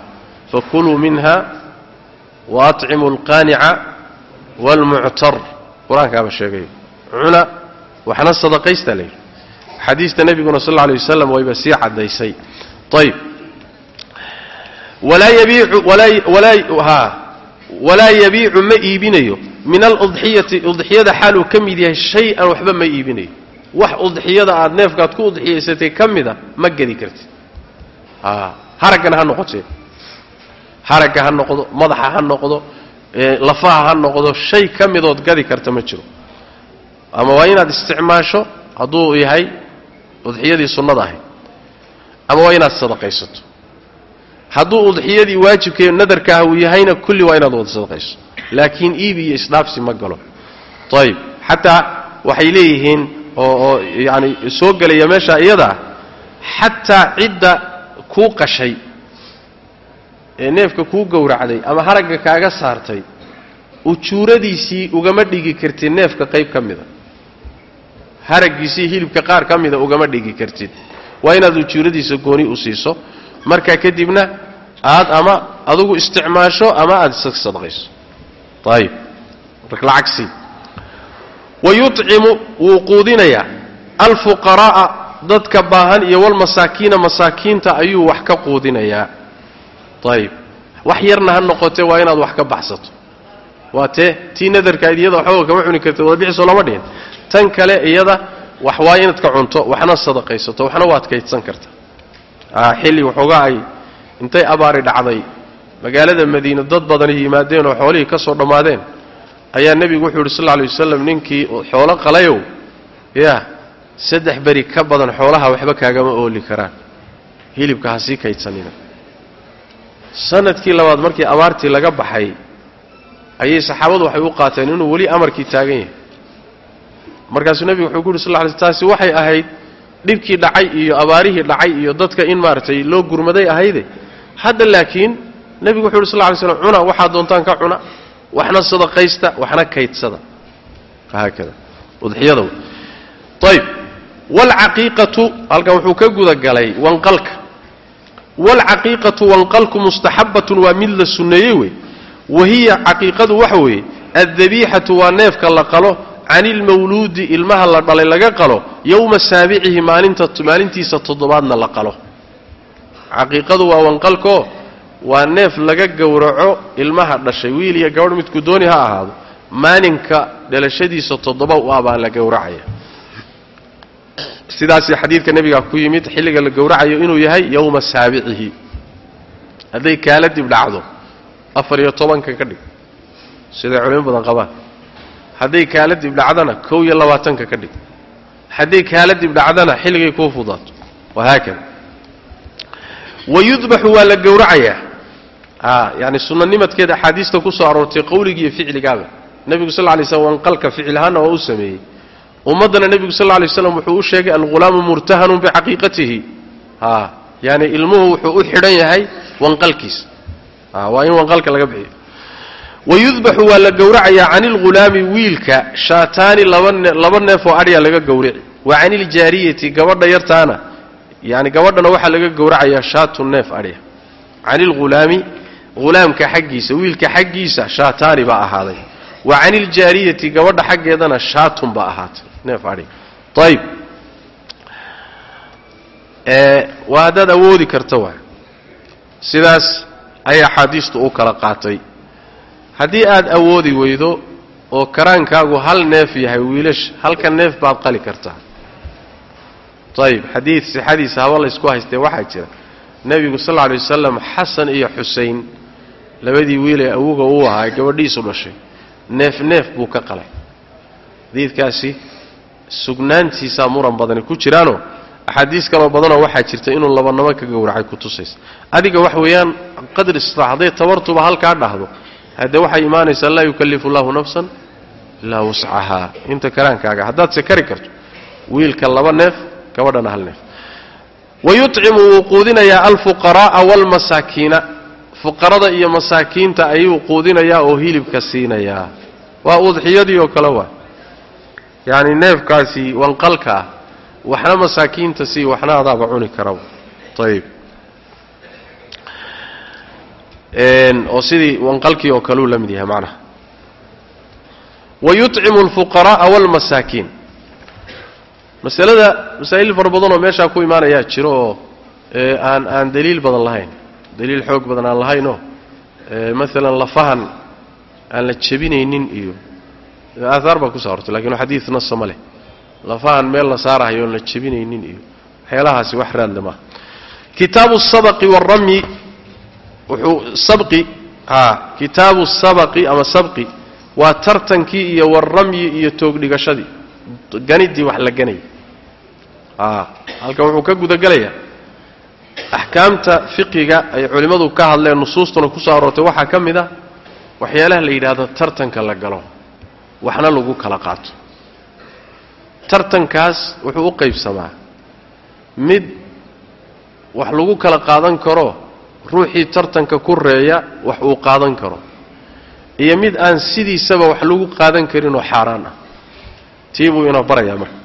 fakuluu minha wa acimu alqaanica waalmuctar qur'aankaaba sheegayo cuna waxna sadaqaystaa layidhi xadiista nebiguna sal alay wasalam wayba sii caddaysay ayb walaa yabiicu ma iibinayo min aludxiyati udxiyada xaaluu ka mid yahay shay-an waxba ma iibinayo wax udxiyada aad neefkaad ku udxiyaysatay ka mida ma gedi kartid haraggana ha noqotee haragga ha noqdo madaxa ha noqdo lafaha ha noqdo shay ka midood gadi karta ma jiro. Ama waa inaad isticmaasho hadduu yahay udxiyadii sunnada ahayd. Ama waa inaad sadaqaysato. Hadduu udxiyadii waajibkee nadarka ah uu yahayna kulli waa inaad wada sadaqayso. Laakiin iib iyo isdhaafsi ma galo. Ayib xataa waxay leeyihiin oo oo yacani soo gelaya meesha iyadaa xataa cidda kuu qashay ee neefka kuu gowracday ama haragga kaaga saartay ujuuradiisii ugama dhigi kartid neefka qayb ka mida. Haraggiisii hilibka qaar ka mida ugama dhigi kartid. Waa inaad ujuuradiisa gooni u siiso. Markaa kadibna aad ama adugu isticmaasho ama aad isa sadaqayso ayib lacagsi wa yucimu wuu quudinayaa alfuqaraa'a dadka baahan iyo walmasaakiina masaakiinta ayuu wax ka quudinayaa ayib wax yarna ha noqotee waa inaad wax ka baxsato waa tee tii nadarkaad iyada waxba kama cuni karta wada bixisoo lama dhihin tan kale iyada wax waa inaad ka cunto waxna sadaqaysato waxna waad kaydsan karta xilli waxoogaa ay intay abaari dhacday magaalada madiine dad badani yimaadeen oo xoolihii ka soo dhammaadeen ayaa nebigu wuxuu yidhi sal lla lay wasalam ninkii xoolo qalayow yaa saddex beri ka badan xoolaha waxba kaagama ooli karaan. Hilibka ha kaydsanina. Sanadkii labaad markii abaartii laga baxay ayay saxaabadu waxay u qaateen inuu weli amarkii taagan yahay. Markaasuu nebigu wuxuu ku yidhi sal lla lay taasi waxay ahayd dhibkii dhacay iyo abaarihii dhacay iyo dadka in maaragtay loo gurmaday ahayde hadda laakiin nebigu wuxu yidhi sal ly slam cuna waxaad doontaan ka cuna waxna sadaqaysta waxna kaydsada. Haakada udxiyada ayb waalcaqiiqatu halkan wuxuu ka gudagalay wanqalka. Waalcaqiiqatu wanqalku mustaxabbatun waa mid la sunneeyey wey. Wa hiya caqiiqadu waxa weeye addabiixatu waa neefka la qalo can ilmawluudi ilmaha la dhalay laga qalo yowma saabicihi maalintiisa toddobaadna la qalo. Caqiiqadu waa wanqalko waa neef laga gowraco ilmaha dhashay wiil iyo gabadh midku dooni ha ahaado maalinka dhalashadiisa toddoba u ah baa la gowracaya. Sidaasi xadiidka nebigaa ku yimid xilliga la gowracayo inuu yahay yowma saabicihi hadday kaala dib dhacdo afar iyo tobanka ka dhig. Siday culimo badan qabaan. Hadday kaala dib dhacdana kow iyo labaatanka ka dhig. Hadday kaala dib dhacdana xilligay kuu fudaato. Wahaakada wayudbaxu waa la gowracayaa yani sunanimadkeeda axaadiista ku soo aroortay qowligii iyo ficligaaba nebigu sal lay slam wanqalka ficil ahaanna waa u sameeyey. Ummaddana nebigu sal lay slam wuxuu u sheegay alghulaamu murtahanun bicaqiiqatihi yani ilmuhu wuxuu u xidhan yahay wanqalkiisa waa in wanqalka laga bixiyo. Wayudbaxu waa la gowracayaa can ilghulaami wiilka shaataani laba neef oo adhya laga gowrici. Wa can iljaariyati gabadha yartaana yani gabadhana waxaa laga gowracayaa shaatu neef adhya. Can ilghulaami hulaamka xaggiisa wiilka xaggiisa shaataani baa ahaaday. Wa can iljaariyati gabadha xaggeedana shaatun baa ahaatay. Neef waa haddaad awoodi karta waa sidaas ayaa axaadiistu u kala qaatay. Haddii aad awoodi weydo oo karaankaagu hal neef yahay wiilasha halka neef baad qali kartaa. Ayib xadiid sixadiisa haba laysku haystee waxaa jira. Nebigu sal lla lay wasalam xasan iyo xusein labadii wiilee awoga uu ahaa gabadhiisu dhashay. Neef neef buu ka qalay. Xadiidkaasi sugnaantiisaa muran badani ku jiraanoo axaadiis kaloo badanoo waxaa jirta inuu labanamo ka gowracay ku tusaysa. Adiga wax weeyaan qadri istitaac hadday tabartuba halkaa dhahdo haddee waxay imaanaysaa laa yukallifu allahu nafsan ilaa wuscahaa inta karaankaaga haddaad se kari karto wiilka laba neef gabadhana hal neef. Wayucimu wuu quudinayaa alfuqara'a waalmasaakiina fuqarada iyo masaakiinta ayuu quudinayaa oo hilibka siinayaa. Waa udxiyadii oo kale waa. Yacni neefkaasi wanqalka ah waxna masaakiinta sii waxna adaaba cuni karaba ayib oo sidii wanqalkii oo kaleu la yahay macnaha wayucimu alfuqara'a waalmasaakiin masalada masaa'il fara badan oo meeshaa ku imaanayaa jiro oo aan aan daliil badan lahayn daliil xoog badan aan lahaynoo maalan lafahan aan la jebinaynin iyo aahaar baa kuso hortay laakiin xadiid nasa leh. Lafahan meel la saarahayo oon la jebinaynin iyo waxyaalahaasi wax raadle maaha kitaabu sabaqi waaramyi wuxuu sabqi a kitaabu sabaqi ama sabqi waa tartankii iyo warramyi iyo toogdhigashadii. Ganidii wax la ganayay halkan wuxuu ka gudagelayaa axkaamta fiqiga ay culimmadu ka hadleen nusuustuna ku soo aroortay waxaa ka mid a waxyaalaha la yidhaahdo tartanka la galo waxna lagu kala qaato. Tartankaas wuxuu u qaybsamaa mid wax lagu kala qaadan karo ruuxii tartanka ku reeya wax uu qaadan karo iyo mid aan sidiisaba wax lagu qaadan karinoo xaaraan ah. Tii buu inoo barayaa marka.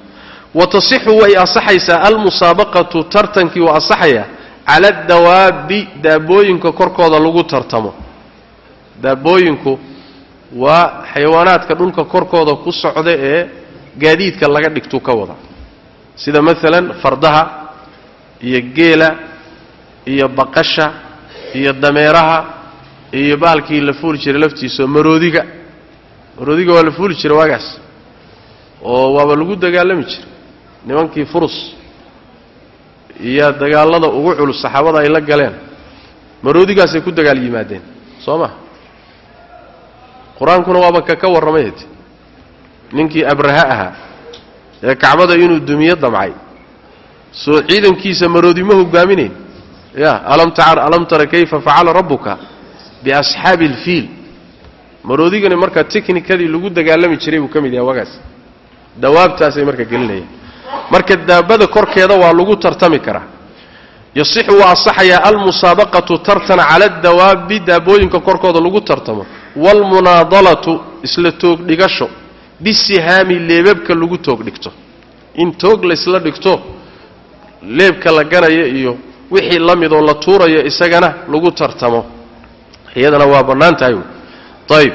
Wa tasixu way asaxaysaa almusaabaqatu tartankii waa asaxayaa cala adawaabi daabooyinka korkooda lagu tartamo. Daabooyinku waa xayawaanaadka dhulka korkooda ku socda ee gaadiidka laga dhigtuu ka wada. Sida maalan fardaha iyo geela iyo baqasha iyo dameeraha iyo bahalkii la fuuli jiray laftiisa maroodiga. Maroodiga waa la fuuli jiray waagaas oo waaba lagu dagaalami jiray. Nimankii furus iyo dagaallada ugu culus saxaabada ay la galeen. Maroodigaasay ku dagaal yimaadeen. Soo ma? Qur'aankuna waaba ka ka warramayd ninkii abraha ahaa ee kacbada inuu dumiyo damcay. Soo ciidankiisa maroodi ma hogaaminayn ya alam tara kayfa facala rabbuka biasxaabi alfiil? Maroodigani marka tiknikadii lagu dagaalami jiray buu ka mid yahay wagaas. Dawaabtaasay marka gelinayaan marka daabada korkeeda waa lagu tartami karaa. Yasixu waa asaxayaa almusaabaqatu tartan cala adawaabi daabooyinka korkooda lagu tartamo. Waalmunaadalatu isla toog dhigasho. Bisihaami leebabka lagu toog dhigto. In toog laysla dhigto leebka la ganaya iyo wixii la midoo la tuurayo isagana lagu tartamo. Iyadana waa bannaan tahay. Ayb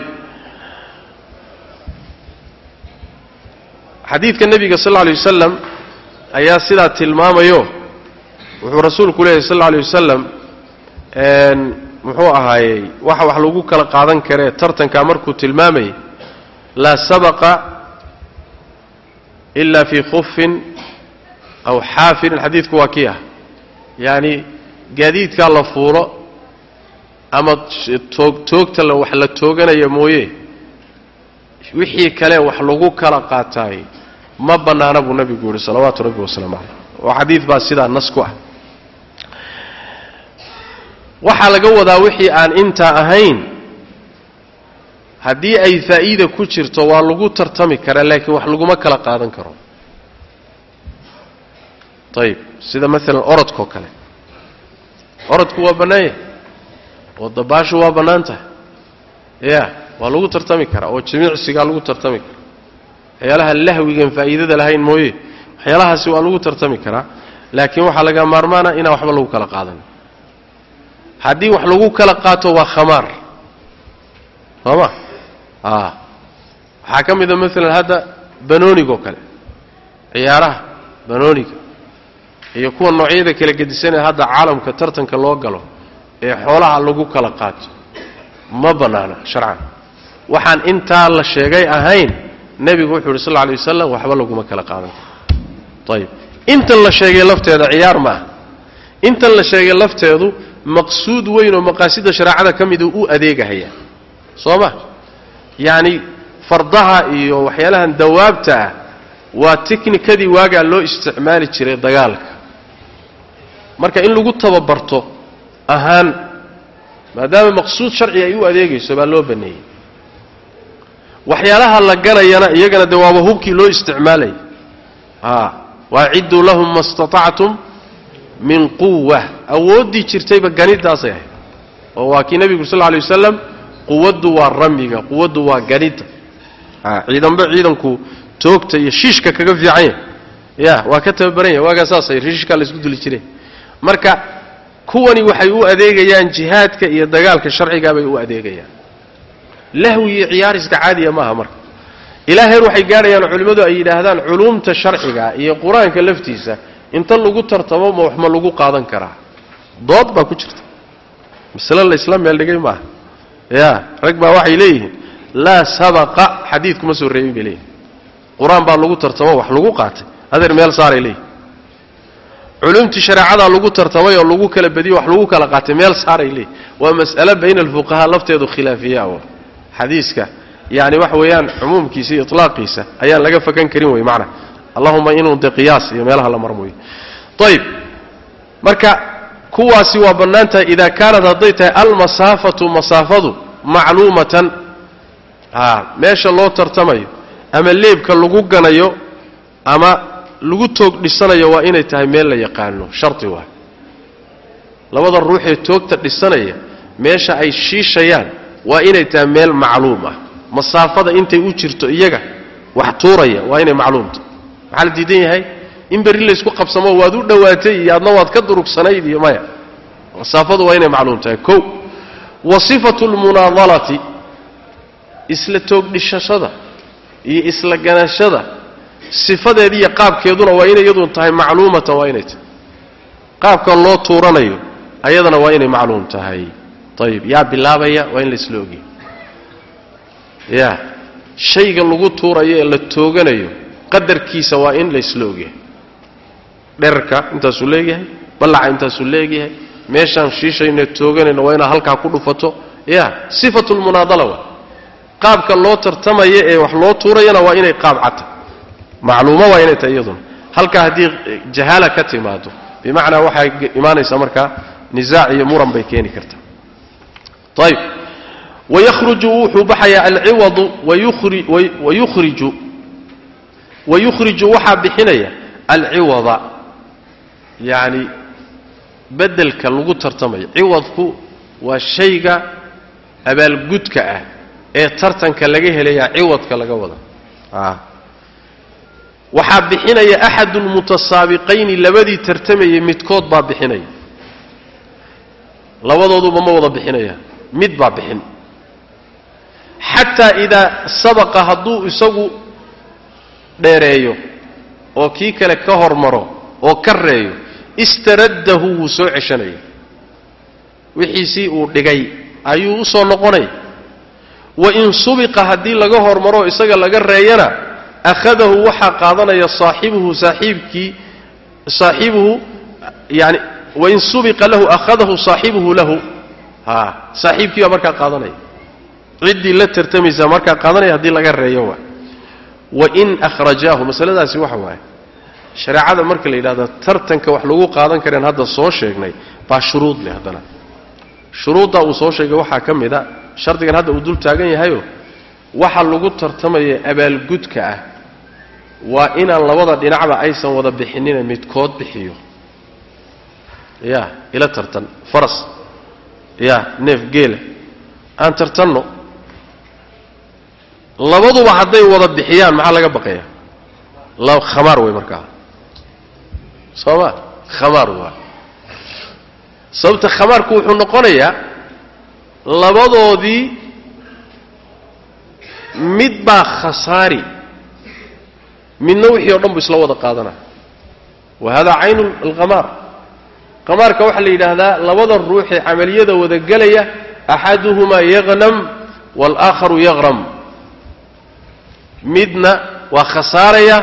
xadiidka nebiga sal alay wasalam ayaa sidaa tilmaamayo. Wuxuu rasuulku leeyahy sal alay wasalam muxuu ahaayey waxa wax lagu kala qaadan karee tartankaa markuu tilmaamayay laa sabaqa ila fii khufin aw xaafirin xadiidku waa kii ah. Yacani gaadiidkaa la fuulo ama toog toogta wax la tooganaya mooye wixii kale wax lagu kala qaataay ma bannaana buu nabigu yihi salawaatu rabbi wasalaamu caleyh oo xadiid baa sidaa nas ku ah. Waxaa laga wadaa wixii aan intaa ahayn haddii ay faa'iida ku jirto waa lagu tartami karaa laakiin wax laguma kala qaadan karo. Ayib sida maalan orodkao kale. Orodku waa bannaan yahay oo dabaashu waa bannaan tahay. Ya waa lagu tartami karaa oo jimicsigaa lagu tartami karaa. Waxyaalaha lahwigan faa'iidada lahayn mooye. Waxyaalahaasi waa lagu tartami karaa laakiin waxaa laga maarmaana inaan waxba lagu kala qaadan. Haddii wax lagu kala qaato waa khamaar. Sooma a waxaa ka mida maalan hadda banoonigoo kale. Ciyaaraha banooniga iyo kuwa noocyada kala gedisanee hadda caalamka tartanka loo galo ee xoolaha lagu kala qaato. Ma bannaana sharcan waxaan intaa la sheegay ahayn nebigu wuxuu yidhi sal alay wasalam waxba laguma kala qaadan. Karo ayib intan la sheegay lafteeda ciyaar ma aha. Intan la sheegay lafteedu maqsuud weyn oo maqaasida shareecada ka mida u adeegahaya. Soo ma? Yacni fardaha iyo waxyaalahan dawaabta ah waa tiknikadii waagaa loo isticmaali jiray dagaalka. Marka in lagu tababarto ahaan maadaama maqsuud sharci ay u adeegayso baa loo baneeyey waxyaalaha la ganayana iyagana de waaba hubkii loo isticmaalaya waacidduu lahum ma istatactum min quwa awooddii jirtayba ganidaasay ahayd. Oo waa kii nebigu sal alay wasalam quwaddu waa ramiga quwaddu waa ganida ciidanba ciidanku toogta iyo shiishka kaga fiican yahay ya waa ka tababaran yahay waagaa saasay shiishkaa laysku duli jireen marka kuwani waxay u adeegayaan jihaadka iyo dagaalka sharcigaa bay u adeegayaan lahwi iyo ciyaariska caadiya maaha marka. Ilaa heer waxay gaadhayaan culimmadu ay yidhaahdaan culuumta sharciga iyo qur'aanka laftiisa inta lagu tartamo ma wax ma lagu qaadan karaa. Dood baa ku jirta. Masale laysla meel dhigay maaha. Ya rag baa waxay leeyihiin laa sabaqa xadiidkuma soo reebin bay leeyihiin qur'aan baa lagu tartamo wax lagu qaatay. Adeer meel saaray leeyihiin culumtii shareecadaa lagu tartamay oo lagu kala badiyo wax lagu kala qaatay meel saaray leeyihiin waa mas'ale bayna alfuqahaa lafteedu khilaafiya oo xadiiska yani waxa weeyaan cumuumkiisa iyo iطlaaqiisa ayaan laga fakan karin wey macna. Allahuma inuu de qiyaas iyo meelaha la marmoyo ayib marka kuwaasi waa bannaan tahay idaa kaanat hadday tahay almasaafatu masaafadu macluumatan. A meesha loo tartamayo ama leebka lagu ganayo ama lagu toog dhisanayo waa inay tahay meel la yaqaano shardi waay. Labada ruuxee toogta dhisanaya meesha ay shiishayaan waa inay tahay meel macluum ah. Masaafada intay u jirto iyaga wax tuuraya waa inay macluumta. Maxaa la diidan yahay? In berri laysku qabsamo waad u dhowaatay iyo adna waad ka durugsanayd iyo maya. Masaafadu waa inay macluum tahay. Kow wa sifatu lmunaadalati isla toogdhishashada iyo isla ganashada sifadeedi iyo qaabkeeduna waa inay iyadu tahay macluumatan waa inay tahay. Qaabka loo tuuranayo ayadana waa inay macluum tahay ayib yaa bilaabaya waa in laisla ogyahay ya shayga lagu tuurayo ee la tooganayo qadarkiisa waa in laysla ogyahay dherarka intaasuu leegyahay ballaca intaasuu leegyahay meeshaan shiishayna tooganayna waa inaad halkaa ku dhufato. Ya sifatu lmunaadala waa. Qaabka loo tartamaya ee wax loo tuurayana waa inay qaab cata macluumo waa inay tahay iyaduna. Halkaa haddii jahaala ka timaado bimacnaa waxay imaanaysaa markaa nisaac iyo muran bay keeni kartaa ayb wayahruju wuxuu baxayaa alciwadu wayukhriju wayukhriju waxaa bixinaya alciwada. Yacni beddelka lagu tartamayo. Ciwadku waa shayga abaalgudka ah ee tartanka laga helayaa ciwadka laga wada. Waxaa bixinaya axadu lmutasaabiqayni labadii tartamayay midkood baa bixinaya. Labadooduba ma wada bixinayaan mid baa bixin. Xataa idaa sabaqa hadduu isagu dheereeyo oo kii kale ka hormaro oo ka reeyo istaraddahu wuu soo ceshanaya wixiisii uu dhigay ayuu u soo noqonaya wain subiqa haddii laga hormaro isaga laga reeyana akhadahu waxaa qaadanaya saaxibuhu saaxiibkii saaxibuhu yani wain subiqa lahu akhadahu saaxibuhu lahu ha. Saaxiibkii baa markaa qaadanaya. Ciddii la tartamaysaa markaa qaadanaya haddii laga reeyo waa. Wain akhrajaahu masaladaasi waxa waaye. Shareecada marka la yidhahdo tartanka wax lagu qaadan kareen hadda soo sheegnay baa shuruud leh haddana. Shuruuddaa uu soo sheegay waxaa ka mid a shardigan hadda uu dul taagan yahayo waxa lagu tartamaya abaalgudka ah. Waa inaan labada dhinacba aysan wada bixinina midkood bixiyo. Ya ila tartan faras ya neef geela aan tartanno. Labaduba hadday wada bixiyaan maxaa laga baqaya? Khamaar wey markaa. Soo ma? Khamaar waa. Sababta khamaarku wuxuu noqonayaa labadoodii mid baa khasaari midna wixii o dhan bu isla wada qaadanaya wa hada caynu alkhamaar khamaarka waxaa la yidhaahdaa labada ruuxee camaliyada wada gelaya axaduhumaa yaqnam waalaaakharu yaqram midna waa khasaaraya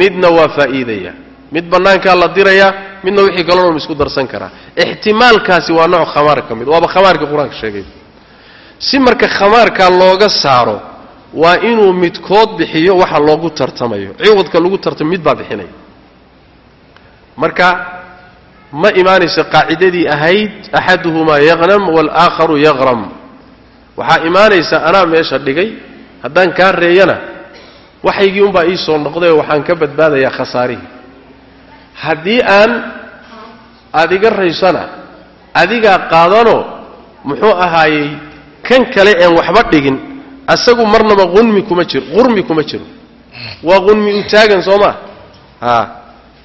midna waa faa'iidaya. Mid bannaankaa la diraya midna wixii kalona isku darsan karaa. Ixtimaalkaasi waa nooc khamaar ka mid waaba khamaarka qur'aanka sheegay. Si marka khamaarkaa looga saaro waa inuu midkood bixiyo waxa loogu tartamayo. Ciwadka lagu tartamo mid baa bixinaya. Marka ma imaanayso qaacidadii ahayd axaduhumaa yaqnam waalaakharu yaqram waxaa imaanaysa anaa meesha dhigay haddaan kaa reeyana waxaygii unbaa ii soo noqday oo waxaan ka badbaadayaa khasaarihii. Haddii aan aad iga raysana adigaa qaadanoo muxuu ahaayey kan kale een waxba dhigin asagu marnaba unmi kuma jiro qurmi kuma jiro waa qunmi u taagan soo maa a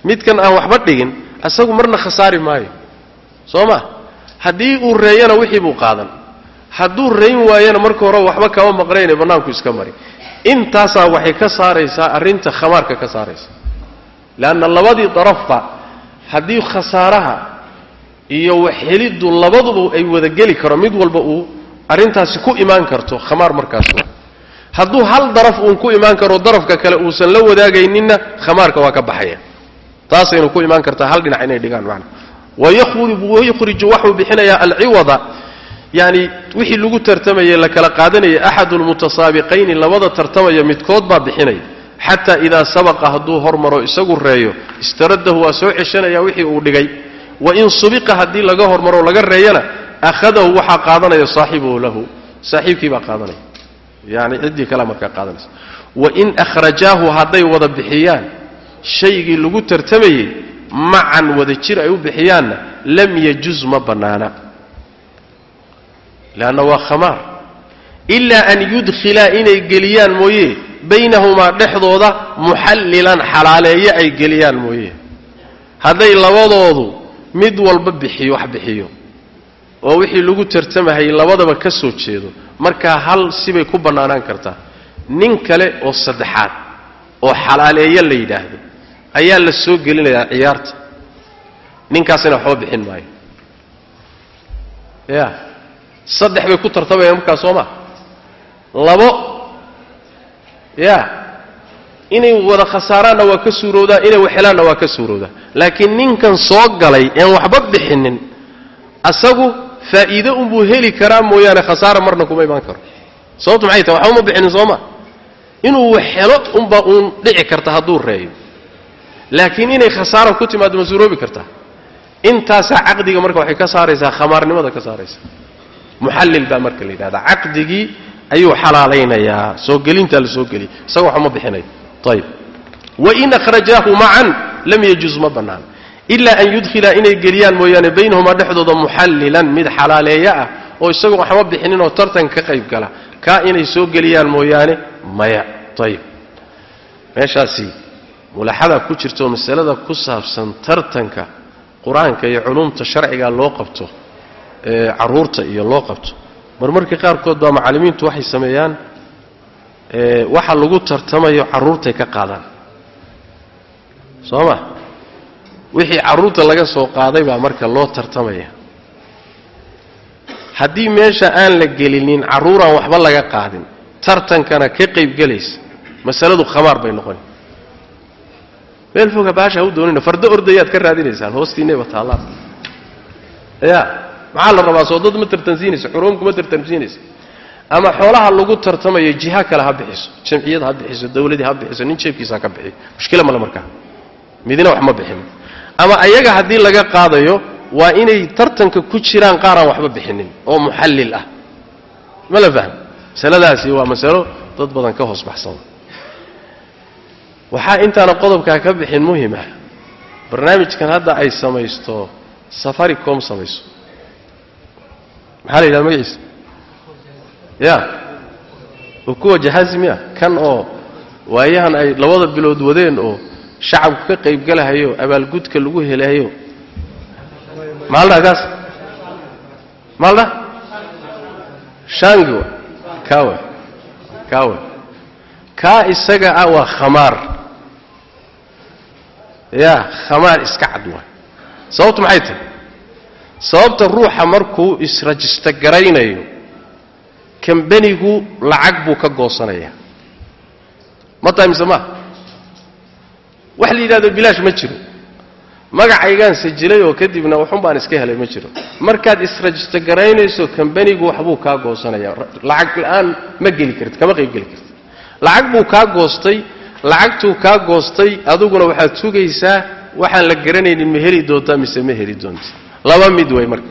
midkan aan waxba dhigin asagu marna khasaari maayo. Soo ma? Haddii uu reeyana wixii buu qaadan. Hadduu rayn waayana marka hore waxba kama maqnayne bannaanku iska mari. Intaasaa waxay ka saaraysaa arrinta khamaarka ka saaraysa. Leanna labadii darafba haddii khasaaraha iyo waxheliddu labaduba ay wada geli karo mid walba uu arrintaasi ku imaan karto khamaar markaas waa. Hadduu hal daraf uun ku imaan karo darafka kale uusan la wadaagayninna khamaarka waa ka baxaya taasaynu ku imaan kartaa hal dhinac inay dhigaan macna. Wayukhriju waxuu bixinayaa alciwada yani wixii lagu tartamayey la kala axadu lmutasaabiqayni labada tartamaya midkood baa bixinaya xataa idaa sabaqa hadduu hormaro isagu reeyo istaradahu waa soo ceshanaya wixii uu dhigay. Wain subiqa haddii laga hormaro laga reeyana akhadahu waxaa qaadanaya saaxibuhu lahu. Saaxiibkii baa qaadanaya. Yani ciddii kalea markaa qaadanaysa. Wain akhrajaahu hadday wada bixiyaan shaygii lagu tartamayey macan wada jir ay u bixiyaanna lam yajuz ma bannaana. Leanna waa khamaar. Ilaa an yudkhilaa inay geliyaan mooye baynahumaa dhexdooda muxallilan xalaaleeye ay geliyaan mooye. Hadday labadoodu mid walba bixiyo wax bixiyo. Oo wixii lagu tartamahayay labadaba ka soo jeedo. Markaa hal sibay ku bannaanaan kartaa. Nin kale oo saddexaad oo xalaaleeyo la yidhaahdo ayaa la soo gelinayaa ciyaarta. Ninkaasina waxba bixin maayo. Ya saddex bay ku tartamayaan markaa soo ma? Labo. Ya inay wada khasaaraanna waa ka suurowdaa inay waxhelaanna waa ka suurowdaa laakiin ninkan soo galay een waxba bixinin asagu faa'iide unbuu heli karaa mooyaane khasaara marna kuma imaan karo. Sababtu maxay tahay? Waxba uma bixinin soo ma? Inuu wax helo unbaa uun dhici karta hadduu reeyo laakiin inay khasaara ku timaado ma suuroobi kartaa intaasaa caqdiga marka waxay ka saaraysaa khamaarnimada ka saaraysaa muxallil baa marka la yidhahdaa caqdigii ayuu xalaalaynayaa soo gelintaa la soo geliyay isaga waxuma bixinayo ayib wain akhrajaahu macan lam yajuz ma bannaan. Ilaa an yudkhila inay geliyaan mooyaane baynahumaa dhexdooda muxallilan mid xalaaleeya ah oo isagu waxma bixinin oo tartanka ka qayb gala. Kaa inay soo geliyaan mooyaane maya. Ayib meeshaasi mulaxada ku jirto masalada ku saabsan tartanka qur'aanka iyo culumta sharciga loo qabto carruurta iyo loo qabto. Marmarka qaarkood baa macallimiintu waxay sameeyaan waxa lagu tartamayo carruurtay ka qaadaan. Soo ma wixii carruurta laga soo qaaday baa marka loo tartamaya. Haddii meesha aan la gelinin carruuraan waxba laga qaadin. Tartankana ka qaybgelaysa masaladu khamaar bay noqoni meel foga baasha ha u doonina fardo ordayaad ka raadinaysaan hoostiinayba taallaan ya maxaa la rabaa soo ma tartansiinayso xuruumku ma tartansiinayso. Ama xoolaha lagu tartamayo jiha kale ha bixiso jamciyad ha bixiso dawladii ha bixiso nin jeebkiisa ka bixiyo mushkila male markaa. Midna wax ma bixin. Ama ayaga haddii laga qaadayo waa inay tartanka ku jiraan qaaraan waxba bixinin oo muxallil ah. Ma la fahm masaladaasi waa masalo dad badan ka hoos baxsada waxaa intaana qodobkaa ka bixin muhiim ah barnaamijkan hadda ay samaysto safaricom samayso. Maxaa la yidhahda magaciisa? Ya. Ukuwa jahazi miya? Kan oo waayahan ay labada bilood wadeen oo shacabku ka qaybgalahayo abaalgudka lagu helayo. Maaldha kaas maaldha shangiwa kawe kawe kaa isaga ah waa khamaar ya khamaar iska cad waay. Sababtu maxay tahay? Sababta ruuxa markuu israjista garaynayo kambanigu lacag buu ka goosanayaa ma tahay mise maa wax la yidhahdo bilaash ma jiro. Magacaygaan sajilay oo kadibna waxun baan iska helay ma jiro. Markaad israjista garaynayso kambanigu waxbuu kaa goosanaya. Lacag la'aan ma geli karti kama qayb geli karti lacag buu kaa goostay lacagtuu kaa goostay adiguna waxaad sugaysaa waxaan la garanaynin ma heli doontaa mise ma heli doonta laba mid way marka.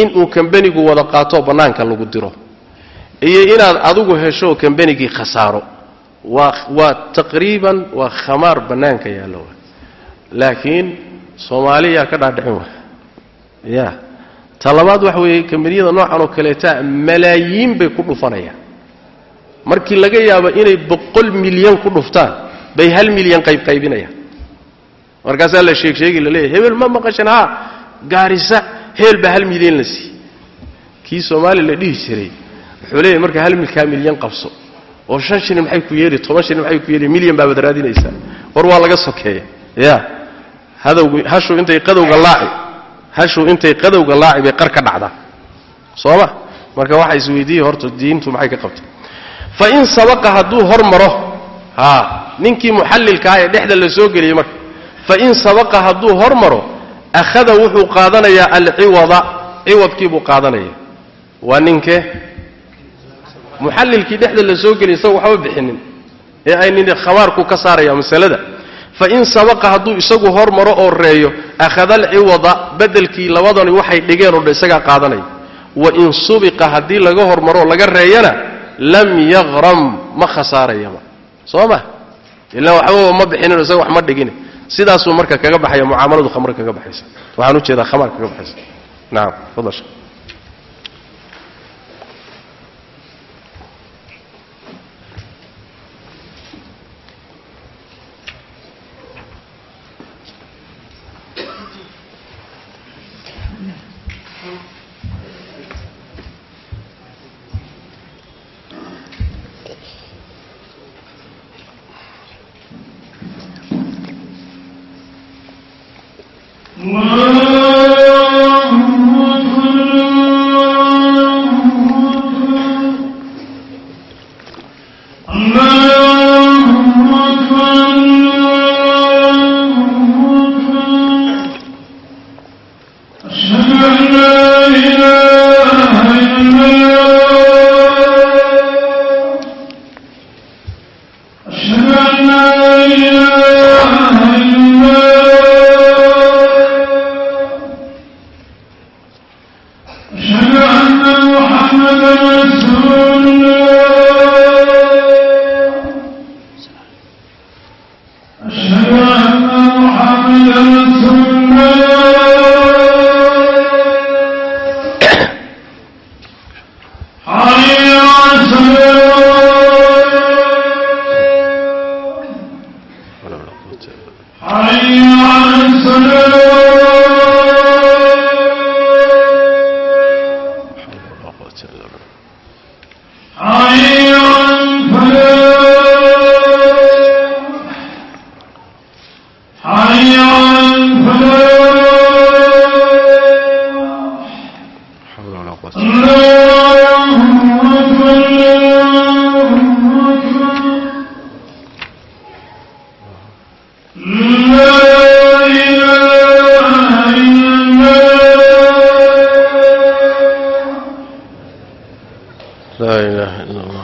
Inuu kambanigu wada qaatoo bannaanka lagu diro. Iyo inaad adigu hesho kambanigii khasaaro. Waa taqriiban waa khamaar bannaanka yaallo wa laakiin soomaaliyaa ka dhaadhicin wa ya ta labaad waxa weeye kambaniyada noocan oo kaleeta malaayiin bay ku dhufanayaan markii laga yaabo inay boqol milyan ku dhuftaan bay hal milyan qaybqaybinayaan markaasaa la sheeg sheegi la hebel ma maqashan haa gaarisa heel baa hal milyan la siiyey. Kii soomaali la dhihi jiray wuxuu leeyahy marka hal milkaa milyan qabso oo shan shilin maxay ku yeeli toban shilin maxay ku yeeli milyan baabaad raadinaysaa war waa laga sokeeya. Ya hadowgu hashuu intay qadowga laaci hashuu intay qadowga laaci bay qar ka dhacdaa. Soo ma marka waxa isweydiiyey horta diintu maxay ka qabtay fa in sabaqa hadduu hor maro haa ninkii muxallilkaah ee dhexda la soo geliyey marka. Fa in sabaqa hadduu hor maro akhada wuxuu qaadanayaa alciwada ciwadkii buu qaadanaya. Waa ninkee muxallilkii dhexda la soo geliyay isaga waxba bixinin. Ee aynin khamaarku ka saaraya masalada. Fa in sabaqa hadduu isagu hor maro oo reeyo akhada alciwada bedelkii labadani waxay dhigeen oo dhan isagaa qaadanaya. Wa in subiqa haddii laga hormaroo laga reeyana lam yaqram ma khasaarayaba soo ma ilaa waxbaba ma bixinin isaga wax ma dhigin. Sidaasuu marka kaga baxaya mucaamaladu khamre kaga baxaysa. Waxaan u jeedaa khamaar kaga baxaysa. Nacam fadal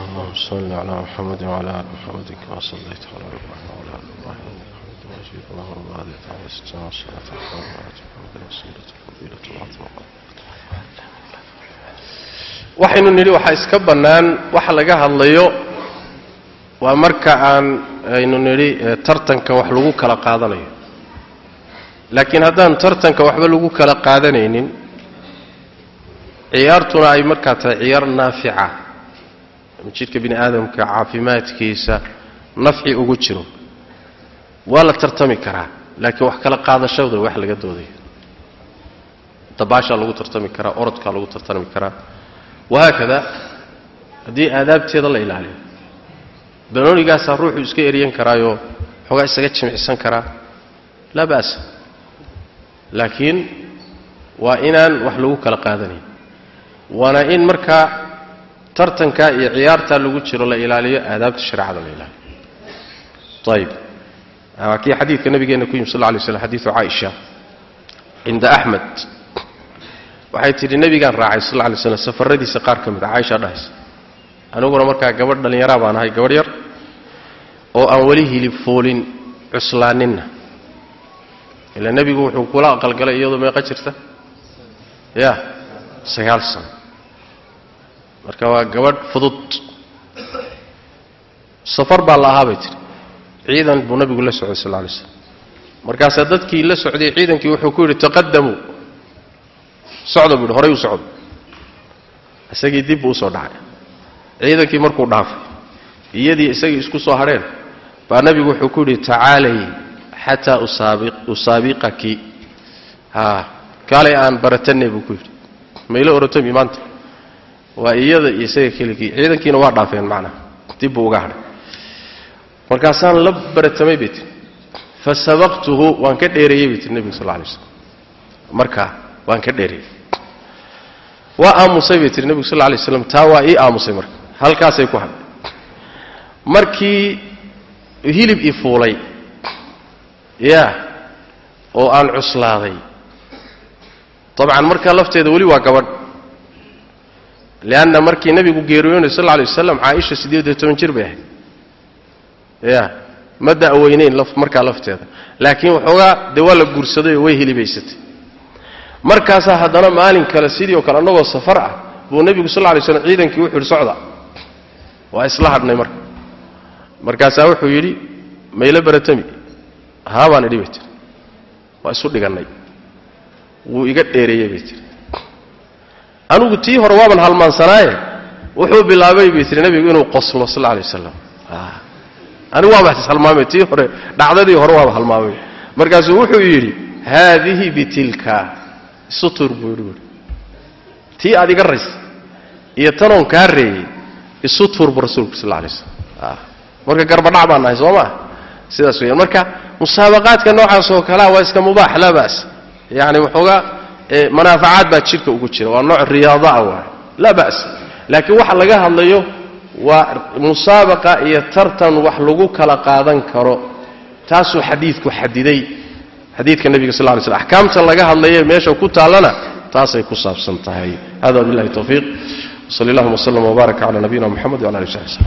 اللهم صل على محمد وعلى آل محمد كما صليت على إبراهيم وعلى آل إبراهيم إنك حميد مجيد اللهم بارك على الستار والصلاة والسلام محمد الوسيلة الفضيلة والعظمة waxaynu nidhi waxaa iska bannaan waxa laga hadlayo waa marka aan aynu nidhi tartanka wax lagu kala qaadanayo laakiin haddaan tartanka waxba lagu kala qaadanaynin ciyaartuna ay markaa tahay ciyaar naafica jidhka bini aadamka caafimaadkiisa nafci ugu jiro waa la tartami karaa laakiin wax kala qaadashada wax laga doodayo dabaashaa lagu tartami karaa orodkaa lagu tartami karaa. Wahaakada haddii aadaabteeda la ilaaliyo banoonigaasaa ruuxuu iska eryan karaayoo xoogaa isaga jimicsan karaa laa ba'sa. Laakiin waa inaan wax lagu kala qaadanayn. Waana in markaa tartankaa iyo ciyaartaa lagu jiro la ilaaliyo aadaabta shareecada la ilaaliyo. Ayib waa kii xadiidka nabigeena ku yimi sal lla lay slam xadiidu caaisha cinda axmed waxay tidhi nebigaan raacay sal lay slam safaradiisa qaar ka mid a caaisha dhahaysa aniguna markaa gabadh dhallinyaraa baan ahay gabadh yar oo aan weli hilib foolin cuslaaninna. Ilaa nebigu wuxuu kula aqalgalay iyadoo meeqa jirta? Ya sagaal sano marka waa gabadh fudud. Safar baa la ahaa bay tihi ciidan buu nabigu la socday sal lla slam markaasaa dadkii la socday ciidankii wuxuu ku yidhi taqadamuu socda buu yidhi horay u socdo. Isagii dib buu u soo dhacay. Ciidankii markuu dhaafay iyadii isagii isku soo hadheen baa nabigu wuxuu ku yidhi tacaalay xataa usaabiqaki. Ha kaalay aan baratanay buu ku yidhi. Mayla orotomi maanta waa iyada iyo isaga keligii ciidankiina waa dhaafeen macnaha dib buu uga hadhay. Markaasaan la baratamay bay tiri fa sabaqtuhu waan ka dheereeyey bay tiri nebigu sal lla alay slam markaa waan ka dheereeyey. Waa aamusay bay tiri nebigu sal lla alay slam taa waa ii aamusay marka halkaasay ku hadhay. Markii hilib i fuulay yaa oo aan cuslaaday dabcan markaa lafteeda weli waa gabadh leanna markii nebigu geeriyoonay sal alay wasalam caaisha siddeed iyo toban jir bay ahayd ya ma da'weynayn markaa lafteeda laakiin waxoogaa dee waa la guursaday oo way hilibaysatay markaasaa haddana maalin kale sidii oo kale annagoo safar ah buu nebigu sal alay slam ciidankii wuxuu yidhi socda waa isla hadhnay marka markaasaa wuxuu yidhi maylo baratami haa baan idhi bay tiri waa isu dhigannay wuu iga dheereeyey bay tiri anugu tii hore waaban halmaansanaaye wuxuu bilaabay bay tiri nebigu inuu qoslo sal alay wasalam anigu waaba halmaamay tii hore dhacdadii hore waaba halmaamay. Markaasuu wuxuu yidhi haadihi bitilka isutur buu yidhi. Tii aad iga raysay iyo tanoon kaa reeyey isu tuur bu rasuulku sal alay slam marka garbadhac baan nahay soo maa sidaas weyaan marka musaabaqaadka noocaas oo kalea waa iska mubaax laa ba's yacni waxoogaa manaafacaad baa jidhka ugu jira waa nooc riyaadaa waay laa ba's. Laakiin waxa laga hadlayo waa musaabaqa iyo tartan wax lagu kala qaadan karo taasuu xadiidku xadiday xadiidka nebiga sal ly sl axkaamta laga hadlaye meesha ku taallana taasay ku saabsan tahay. Hada wabillahi tawfiiq. Wsal allahuma wslm wbaarak cala nabiyina mxamed wala ali sabi slm